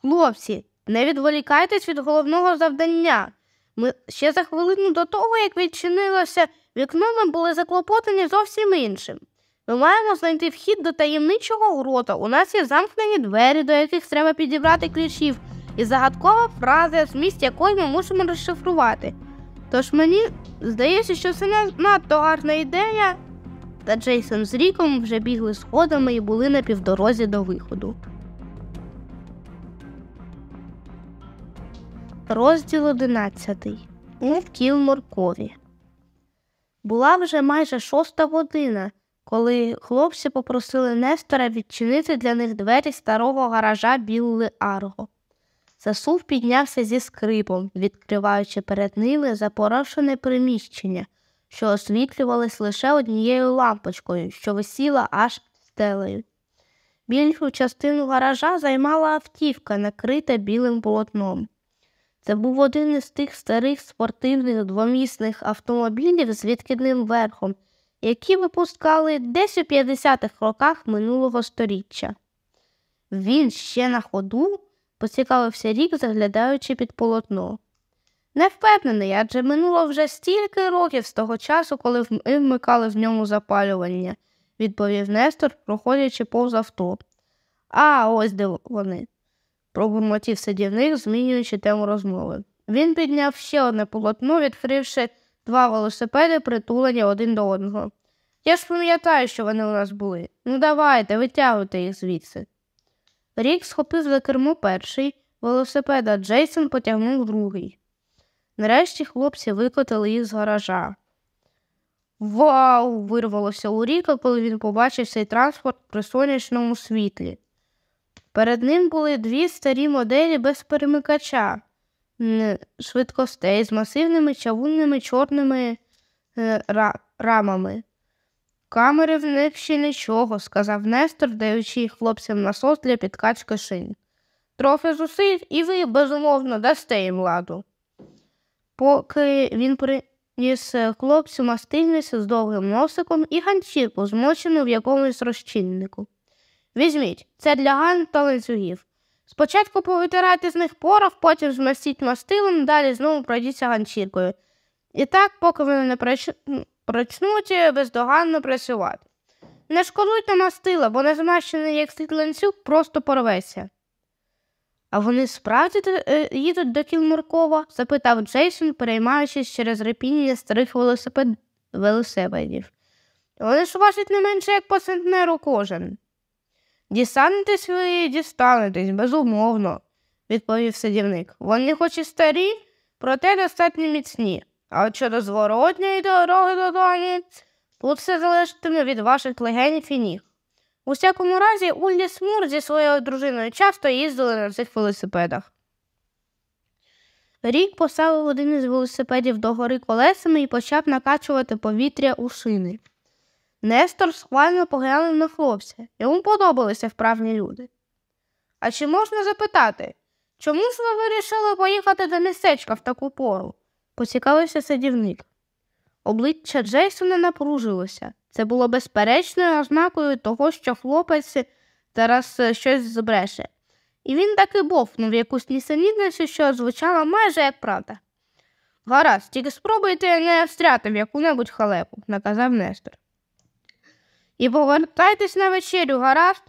Хлопці, не відволікайтесь від головного завдання. Ми ще за хвилину до того, як відчинилося вікно, ми були заклопотані зовсім іншим. Ми маємо знайти вхід до таємничого грота. У нас є замкнені двері, до яких треба підібрати ключів, і загадкова фраза, зміст якої ми мусимо розшифрувати. Тож мені здається, що це не надто гарна ідея. Та Джейсон з Ріком вже бігли сходами і були на півдорозі до виходу. Розділ одинадцятий. У Кілморкові. Була вже майже шоста година, коли хлопці попросили Нестора відчинити для них двері старого гаража Білли Арго. Засув піднявся зі скрипом, відкриваючи перед ними запорошене приміщення, що освітлювалось лише однією лампочкою, що висіла аж стелею. Більшу частину гаража займала автівка, накрита білим полотном. Це був один із тих старих спортивних двомісних автомобілів з відкидним верхом, які випускали десь у 50-х роках минулого століття. Він ще на ходу поцікавився рік, заглядаючи під полотно. Не впевнений, адже минуло вже стільки років з того часу, коли вмикали в ньому запалювання, відповів Нестор, проходячи повз авто. А ось де вони пробурмотів сидівник, змінюючи тему розмови. Він підняв ще одне полотно, відкривши два велосипеди, притулені один до одного. Я ж пам'ятаю, що вони у нас були. Ну, давайте, витягуйте їх звідси. Рік схопив за кермо перший велосипед, а Джейсон потягнув другий. Нарешті хлопці викотили їх з гаража. Вау! вирвалося у Ріка, коли він побачив цей транспорт при сонячному світлі. Перед ним були дві старі моделі без перемикача, швидкостей з масивними чавунними чорними е, рамами. Камери в них ще нічого, сказав Нестор, даючи хлопцям насос для підкачки шин. Трохи зусиль, і ви, безумовно, дасте їм ладу. Поки він приніс хлопцю мастильницю з довгим носиком і ганчірку, змочену в якомусь розчиннику. Візьміть, це для ган та ланцюгів. Спочатку повитирайте з них порох, потім змастіть мастилом, далі знову пройдіться ганчіркою. І так, поки вони не почнуть бездоганно працювати. Не шкодуйте мастила, бо незмащений як слід ланцюг просто порветься. А вони справді е, їдуть до Кілмуркова? запитав Джейсон, переймаючись через репіння старих велосипед... велосипедів. Вони ж важать не менше, як по центнеру кожен. Дістанетесь ви дістанетесь, безумовно, відповів садівник. Вони хоч і старі, проте достатньо міцні. А от щодо зворотньої дороги додому, тут все залежатиме від ваших легенів і ніг. У всякому разі, Уллі Смур зі своєю дружиною часто їздили на цих велосипедах. Рік поставив один із велосипедів до гори колесами і почав накачувати повітря у шини. Нестор схвально поглянув на хлопця. Йому подобалися вправні люди. А чи можна запитати, чому ж ви вирішили поїхати до містечка в таку пору? поцікавився садівник. Обличчя Джейсона напружилося. Це було безперечною ознакою того, що хлопець зараз е, щось збреше. І він таки бовкнув якусь нісенітницю, що звучала майже як правда. Гаразд, тільки спробуйте не встряти в яку-небудь халепу, наказав Нестор. І повертайтесь на вечерю, гаразд.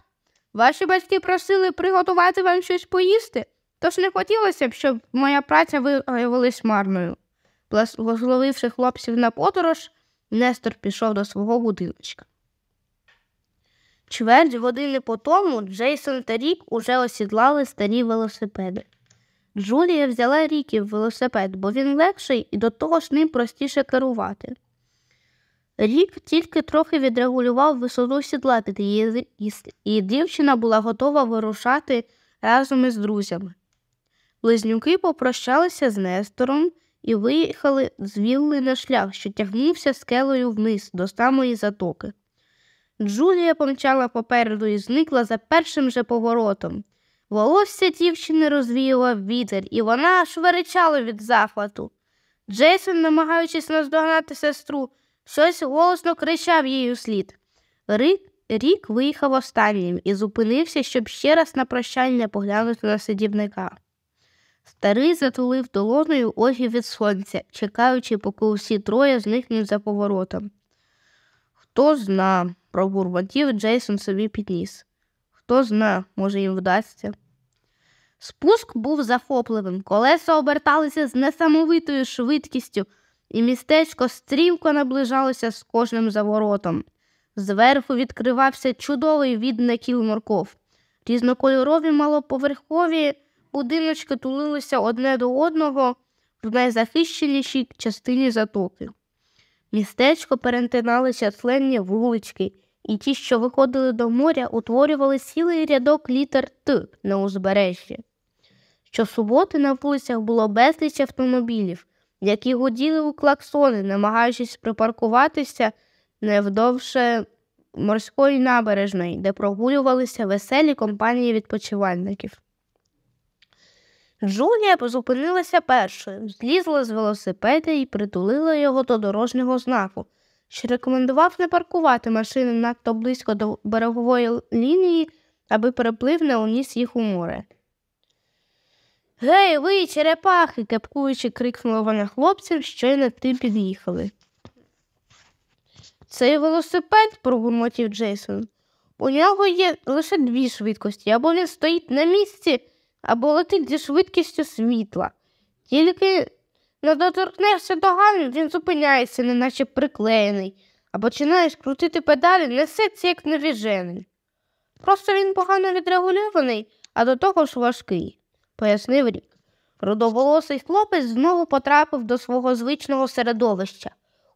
Ваші батьки просили приготувати вам щось поїсти, тож не хотілося б, щоб моя праця виявилась марною. Благословивши хлопців на подорож, Нестор пішов до свого будиночка. Чверть години по тому Джейсон та Рік уже осідлали старі велосипеди. Джулія взяла Ріків велосипед, бо він легший і до того ж ним простіше керувати. Рік тільки трохи відрегулював висоту сідла під її, і дівчина була готова вирушати разом із друзями. Близнюки попрощалися з Нестором і виїхали з вілли на шлях, що тягнувся скелею вниз до самої затоки. Джулія помчала попереду і зникла за першим же поворотом. Волосся дівчини розвіяла вітер, і вона аж веречала від захвату. Джейсон, намагаючись наздогнати сестру, щось голосно кричав їй у слід. Рік, рік виїхав останнім і зупинився, щоб ще раз на прощання поглянути на сидівника. Старий затулив долоною очі від сонця, чекаючи, поки усі троє зникнуть за поворотом. Хто зна, пробурмотів Джейсон собі підніс. Хто зна, може, їм вдасться. Спуск був захопливим, колеса оберталися з несамовитою швидкістю, і містечко стрімко наближалося з кожним заворотом. Зверху відкривався чудовий від на кіл морков. Різнокольорові малоповерхові будиночки тулилися одне до одного в найзахищенішій частині затоки. Містечко перетиналися численні вулички, і ті, що виходили до моря, утворювали цілий рядок літер Т на узбережжі. Щосуботи на вулицях було безліч автомобілів, які гуділи у клаксони, намагаючись припаркуватися невдовше морської набережної, де прогулювалися веселі компанії відпочивальників. Джулія зупинилася першою, злізла з велосипеда і притулила його до дорожнього знаку, що рекомендував не паркувати машини надто близько до берегової лінії, аби переплив не уніс їх у море. Гей, ви, черепахи, кепкуючи, крикнула вона хлопцям, що й над тим під'їхали. Цей велосипед, пробурмотів Джейсон. У нього є лише дві швидкості, або він стоїть на місці, або летить зі швидкістю світла. Тільки не доторкнешся до гальм, він зупиняється, неначе приклеєний, а починаєш крутити педалі, несеться, як невіжений. Просто він погано відрегульований, а до того ж важкий, пояснив рік. Рудоволосий хлопець знову потрапив до свого звичного середовища.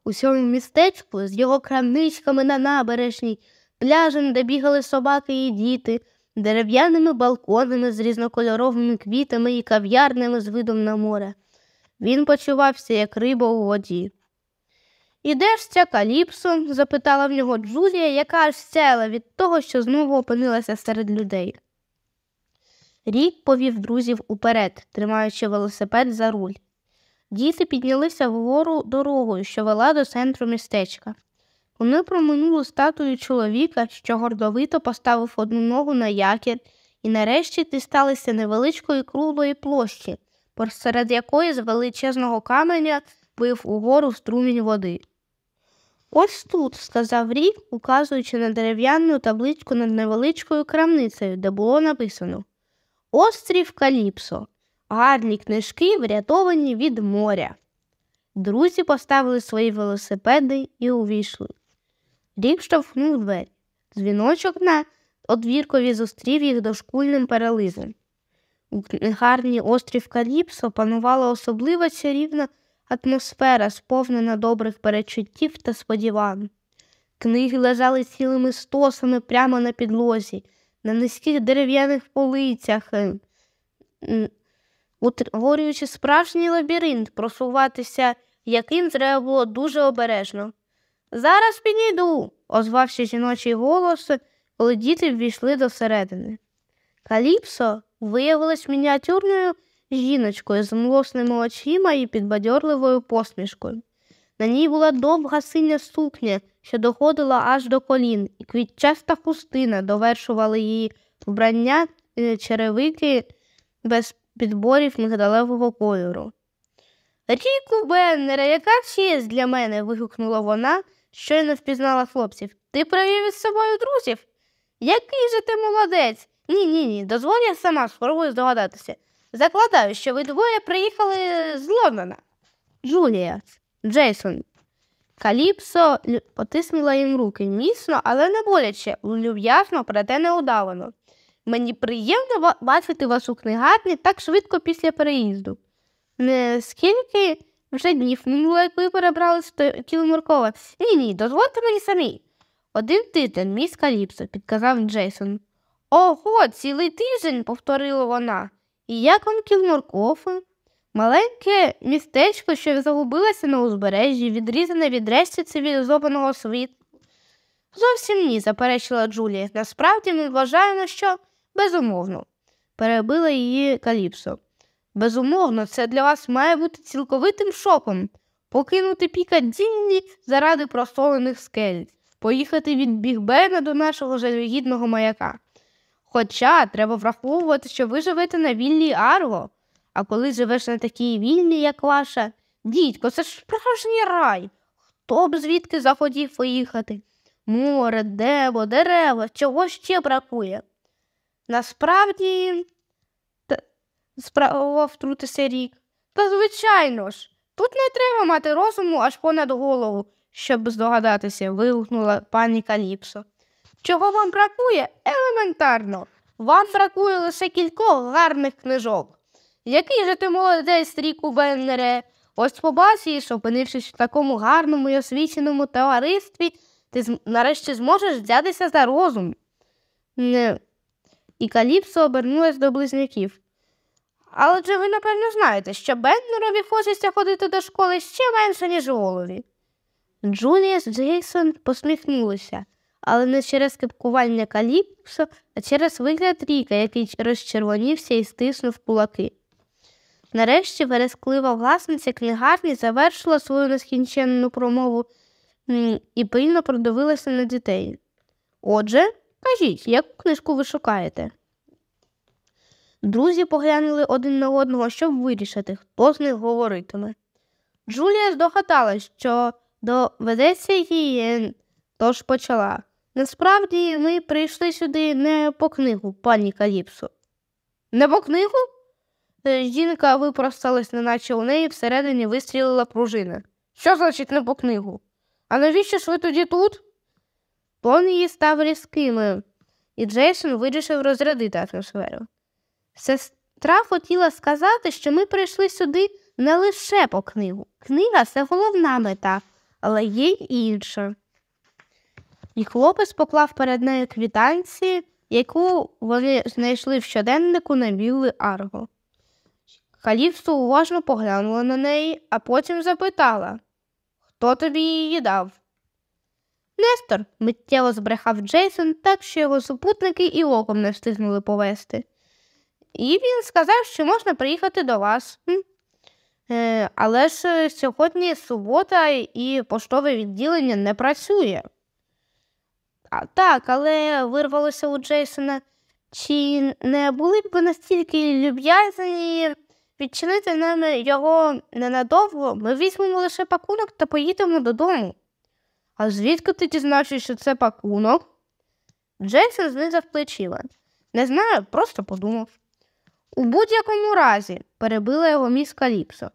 У цьому містечку з його крамничками на набережній, пляжем, де бігали собаки і діти, дерев'яними балконами з різнокольоровими квітами і кав'ярними з видом на море. Він почувався, як риба у воді. І де ж ця каліпсо? запитала в нього Джулія, яка аж сяла від того, що знову опинилася серед людей. Рік повів друзів уперед, тримаючи велосипед за руль. Діти піднялися вгору дорогою, що вела до центру містечка. Вони проминули статую чоловіка, що гордовито поставив одну ногу на якір, і нарешті дісталися невеличкої круглої площі, посеред якої з величезного каменя бив угору струмінь води. Ось тут, сказав рік, указуючи на дерев'яну табличку над невеличкою крамницею, де було написано Острів Каліпсо. Гарні книжки врятовані від моря. Друзі поставили свої велосипеди і увійшли. Рік штовхнув двері. Дзвіночок на одвіркові зустрів їх дошкульним перелизом. У книгарні острів Каліпсо панувала особлива чарівна атмосфера, сповнена добрих перечуттів та сподівань. Книги лежали цілими стосами прямо на підлозі, на низьких дерев'яних полицях утворюючи справжній лабіринт, просуватися яким треба було дуже обережно. Зараз підійду, озвався жіночий голос, коли діти ввійшли до середини. Каліпсо виявилась мініатюрною жіночкою з млосними очима і підбадьорливою посмішкою. На ній була довга синя сукня, що доходила аж до колін, і квітчаста хустина довершували її вбрання е, черевики без підборів мигдалевого кольору. Ріку Беннере, яка честь для мене. вигукнула вона, щойно впізнала хлопців. Ти привів із собою друзів? Який же ти молодець? Ні, ні, ні. Дозволь я сама спробую здогадатися. Закладаю, що ви двоє приїхали з Лондона. Джулія, Джейсон. Каліпсо потиснула їм руки міцно, але не боляче, люб'язно, проте неудавано. Мені приємно бачити вас у книгарні так швидко після переїзду. Скільки вже днів минуло, як ви перебрали кіло моркова. Ні, ні, дозвольте мені самі. Один тиждень, міс Каліпсо, підказав Джейсон. Ого, цілий тиждень, повторила вона. І як вам кілморков? Маленьке містечко, що загубилося на узбережжі, відрізане від решти цивілізованого світу. Зовсім ні, заперечила Джулія. Насправді ми вважаємо, що. Безумовно, перебила її Каліпсо. Безумовно, це для вас має бути цілковитим шоком покинути Пікадінні заради просолених скель, поїхати від Бігбена до нашого жалюгідного маяка. Хоча треба враховувати, що ви живете на віллі Арго, А коли живеш на такій вільні, як ваша, дідько, це ж справжній рай. Хто б звідки захотів поїхати? Море, небо, дерева, чого ще бракує? Насправді, спробував втрутися рік. Та, звичайно ж, тут не треба мати розуму аж понад голову, щоб здогадатися, вигукнула пані Каліпсо. Чого вам бракує? Елементарно. Вам бракує лише кількох гарних книжок. Який же ти молодець, ріку Беннере? Ось побачиш, опинившись в такому гарному і освіченому товаристві, ти нарешті зможеш взятися за розум. Не. І Каліпсо обернулась до близняків. Але же ви, напевно, знаєте, що Беннерові хочеться ходити до школи ще менше, ніж голові. Джулія з Джейсон посміхнулися, але не через кипкування Каліпсо, а через вигляд Ріка, який розчервонівся і стиснув кулаки. Нарешті вересклива власниця книгарні завершила свою нескінченну промову і пильно продивилася на дітей. Отже, кажіть, яку книжку ви шукаєте? Друзі поглянули один на одного, щоб вирішити, хто з них говоритиме. Джулія здогадалась, що доведеться її, тож почала. Насправді ми прийшли сюди не по книгу, пані Каліпсо. Не по книгу? Жінка випросталась, неначе у неї всередині вистрілила пружина. Що значить не по книгу? А навіщо ж ви тоді тут? Тон її став різким, і Джейсон вирішив розрядити атмосферу. Сестра хотіла сказати, що ми прийшли сюди не лише по книгу. Книга це головна мета, але є інша. І хлопець поклав перед нею квітанції, яку вони знайшли в щоденнику на білий арго. Халівство уважно поглянула на неї, а потім запитала Хто тобі її дав? Нестор, миттєво збрехав Джейсон, так що його супутники і оком не встигнули повести. І він сказав, що можна приїхати до вас. Е, Але ж сьогодні субота і поштове відділення не працює. А, Так, але вирвалося у Джейсона. Чи не були б ви настільки люб'язані відчинити нам його ненадовго, ми візьмемо лише пакунок та поїдемо додому. А звідки ти дізнався, що це пакунок? Джейсон знизав плечима. Не знаю, просто подумав. У будь-якому разі, перебила його міс Каліпсо.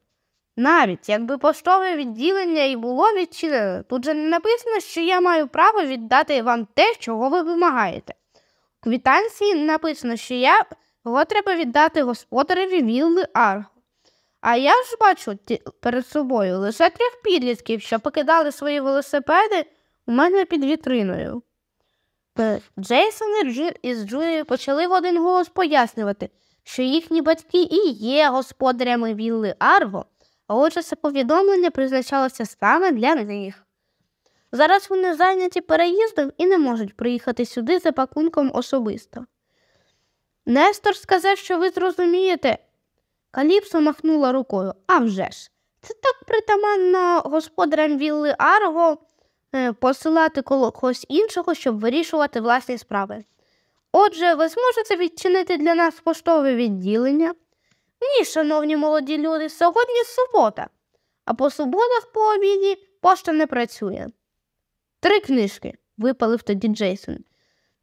Навіть якби поштове відділення і було відчинене, тут же не написано, що я маю право віддати вам те, чого ви вимагаєте. У квітанції написано, що я його треба віддати господареві вілли Арго. А я ж бачу перед собою лише трьох підлітків, що покидали свої велосипеди у мене під вітриною. Джейсон із Джулією почали в один голос пояснювати, що їхні батьки і є господарями вілли Арго, а отже це повідомлення призначалося саме для них. Зараз вони зайняті переїздом і не можуть приїхати сюди за пакунком особисто. Нестор сказав, що ви зрозумієте. Каліпсо махнула рукою. «А вже ж! Це так притаманно господарям Вілли Арго е, посилати когось іншого, щоб вирішувати власні справи. Отже, ви зможете відчинити для нас поштове відділення? Ні, шановні молоді люди, сьогодні субота, а по суботах по обіді пошта не працює. Три книжки, випалив тоді Джейсон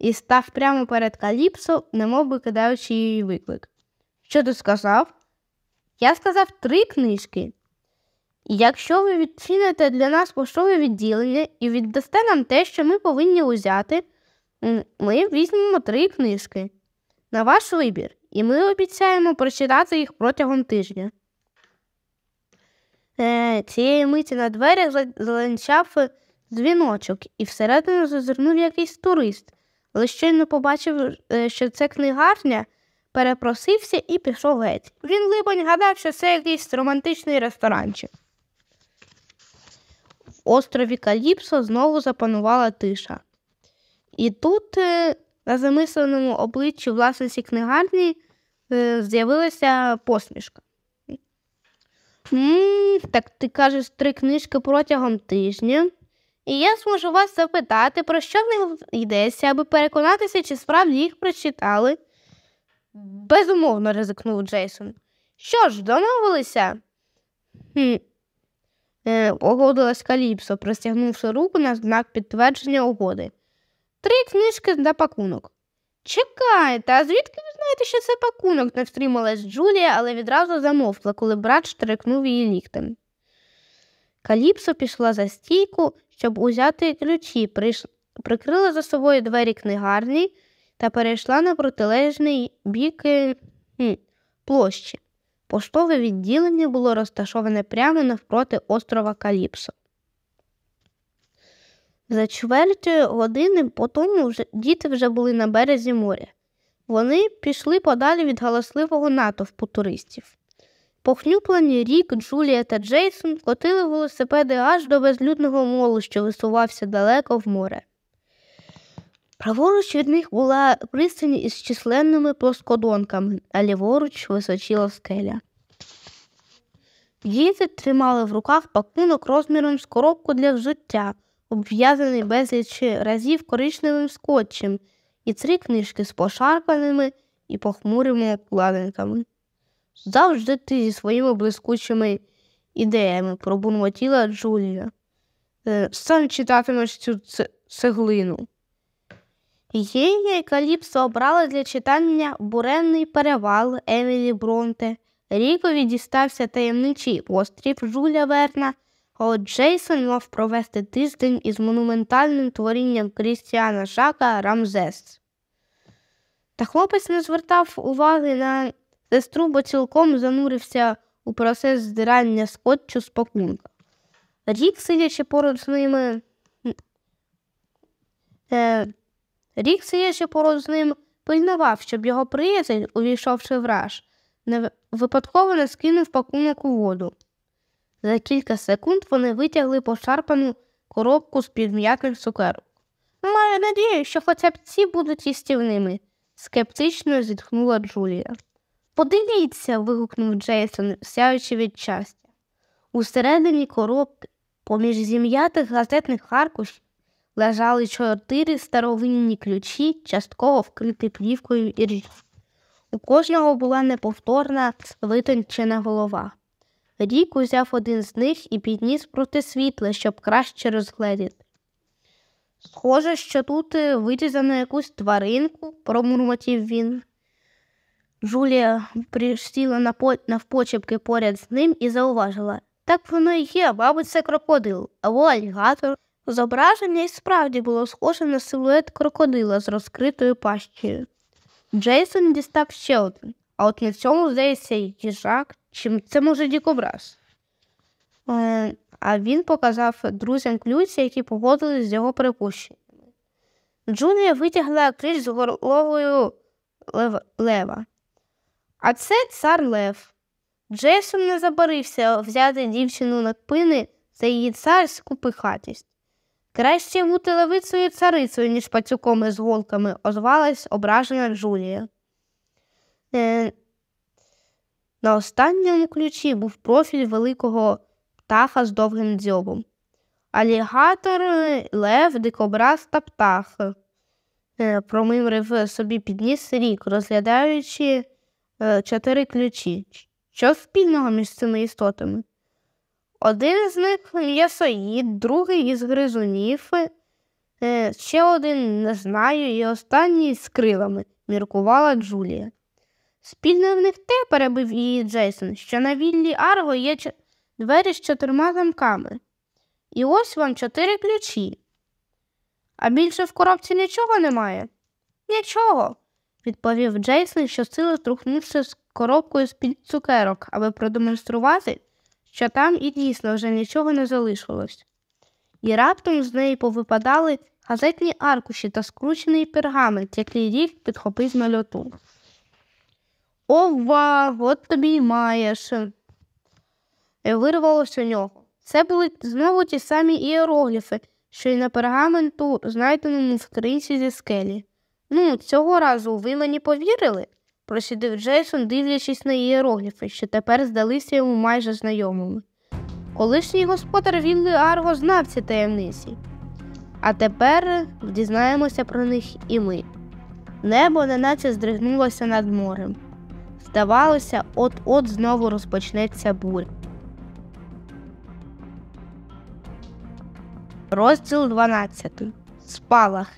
і став прямо перед Каліпсо, немов би кидаючи її виклик. Що ти сказав? Я сказав три книжки. Якщо ви відчините для нас поштове відділення і віддасте нам те, що ми повинні узяти, ми візьмемо три книжки на ваш вибір, і ми обіцяємо прочитати їх протягом тижня. Е, Цієї миті на дверях заленчав дзвіночок, і всередину зазирнув якийсь турист, але щойно побачив, е, що це книгарня, перепросився і пішов геть. Він, либонь, гадав, що це якийсь романтичний ресторанчик. В острові Каліпсо знову запанувала тиша. І тут е, на замисленому обличчі власниці книгарні е, з'явилася посмішка. М так ти кажеш три книжки протягом тижня. І я зможу вас запитати, про що в них йдеться, аби переконатися, чи справді їх прочитали. Безумовно, ризикнув Джейсон. Що ж, домовилися? «Хм», е, Погодилась Каліпсо, простягнувши руку на знак підтвердження угоди. Три книжки на пакунок. Чекайте, а звідки ви знаєте, що це пакунок? не втрималась Джулія, але відразу замовкла, коли брат штрикнув її ліктем. Каліпсо пішла за стійку, щоб узяти ключі, Приш... прикрила за собою двері книгарні та перейшла на протилежний бік е, площі. Поштове відділення було розташоване прямо навпроти острова Каліпсо. За чверть години по тому вже, діти вже були на березі моря. Вони пішли подалі від галасливого натовпу туристів. Похнюплені Рік, Джулія та Джейсон котили велосипеди аж до безлюдного молу, що висувався далеко в море. Праворуч від них була пристань із численними плоскодонками, а ліворуч височила скеля. Діти тримали в руках пакунок розміром з коробку для взуття, обв'язаний безліч разів коричневим скотчем, і три книжки з пошарпаними і похмурими обкладинками. Завжди ти зі своїми блискучими ідеями, пробурмотіла Джулія. «Е, сам читатимеш цю цеглину. Її Каліпсо обрала для читання буремний перевал Емілі Бронте. Рікові дістався таємничий острів Жуля Верна, а от Джейсон мав провести тиждень із монументальним творінням Крістіана Жака Рамзес. Та хлопець не звертав уваги на сестру, бо цілком занурився у процес здирання скотчу з пакунка. Рік, сидячи поруч з ними, е, рік, сидячи поруч з ним, пильнував, щоб його приятель, увійшовши в раж, не випадково не скинув пакунок у воду. За кілька секунд вони витягли пошарпану коробку з підм'ятих цукерок. Маю надію, що хоча б ці будуть їстівними, скептично зітхнула Джулія. Подивіться. вигукнув Джейсон, сяючи від щастя. Усередині коробки, поміж зім'ятих газетних аркушів, лежали чотири старовинні ключі, частково вкриті плівкою і річ. У кожного була неповторна витончена голова. Рік узяв один з них і підніс проти світла, щоб краще розгледіти. Схоже, що тут вирізано якусь тваринку, промурмотів він. Жулія присіла на навпочепки поряд з ним і зауважила так воно і є, мабуть, це крокодил або алігатор. Зображення і справді було схоже на силует крокодила з розкритою пащею. Джейсон дістав ще один, а от на цьому, здається, їжак, чим це може дікобраз. Е, а він показав друзям ключі, які погодились з його припущеннями. Джулія витягла ключ з горловою лева. А це цар Лев. Джейсон не забарився взяти дівчину на кпини за її царську пихатість. Краще бути левицею царицею, ніж пацюком із голками, озвалась ображена Джулія. Е, на останньому ключі був профіль великого птаха з довгим дзьобом. Алігатор, лев, дикобраз та птах, е, промимрив собі підніс рік, розглядаючи е, чотири ключі. Що спільного між цими істотами? Один з них м'ясоїд, другий із гризунів, е, ще один не знаю, і останній з крилами, міркувала Джулія. Спільне в них те, перебив її Джейсон, що на віллі Арго є двері з чотирма замками. І ось вам чотири ключі. А більше в коробці нічого немає? Нічого, відповів Джейсон, що сили струхнувши з коробкою з під цукерок, аби продемонструвати, що там і дійсно вже нічого не залишилось. І раптом з неї повипадали газетні аркуші та скручений пергамент, який рік підхопив на льоту. Ова, от тобі й маєш. Вирвалося у нього. Це були знову ті самі іерогліфи, що й на пергаменту, знайденому в кринці зі скелі. Ну, цього разу ви мені повірили? просідив Джейсон, дивлячись на іерогліфи, що тепер здалися йому майже знайомими. Колишній господар Вілли Арго знав ці таємниці, а тепер дізнаємося про них і ми. Небо неначе здригнулося над морем. Здавалося, от-от знову розпочнеться буря. Розділ 12. Спалахи.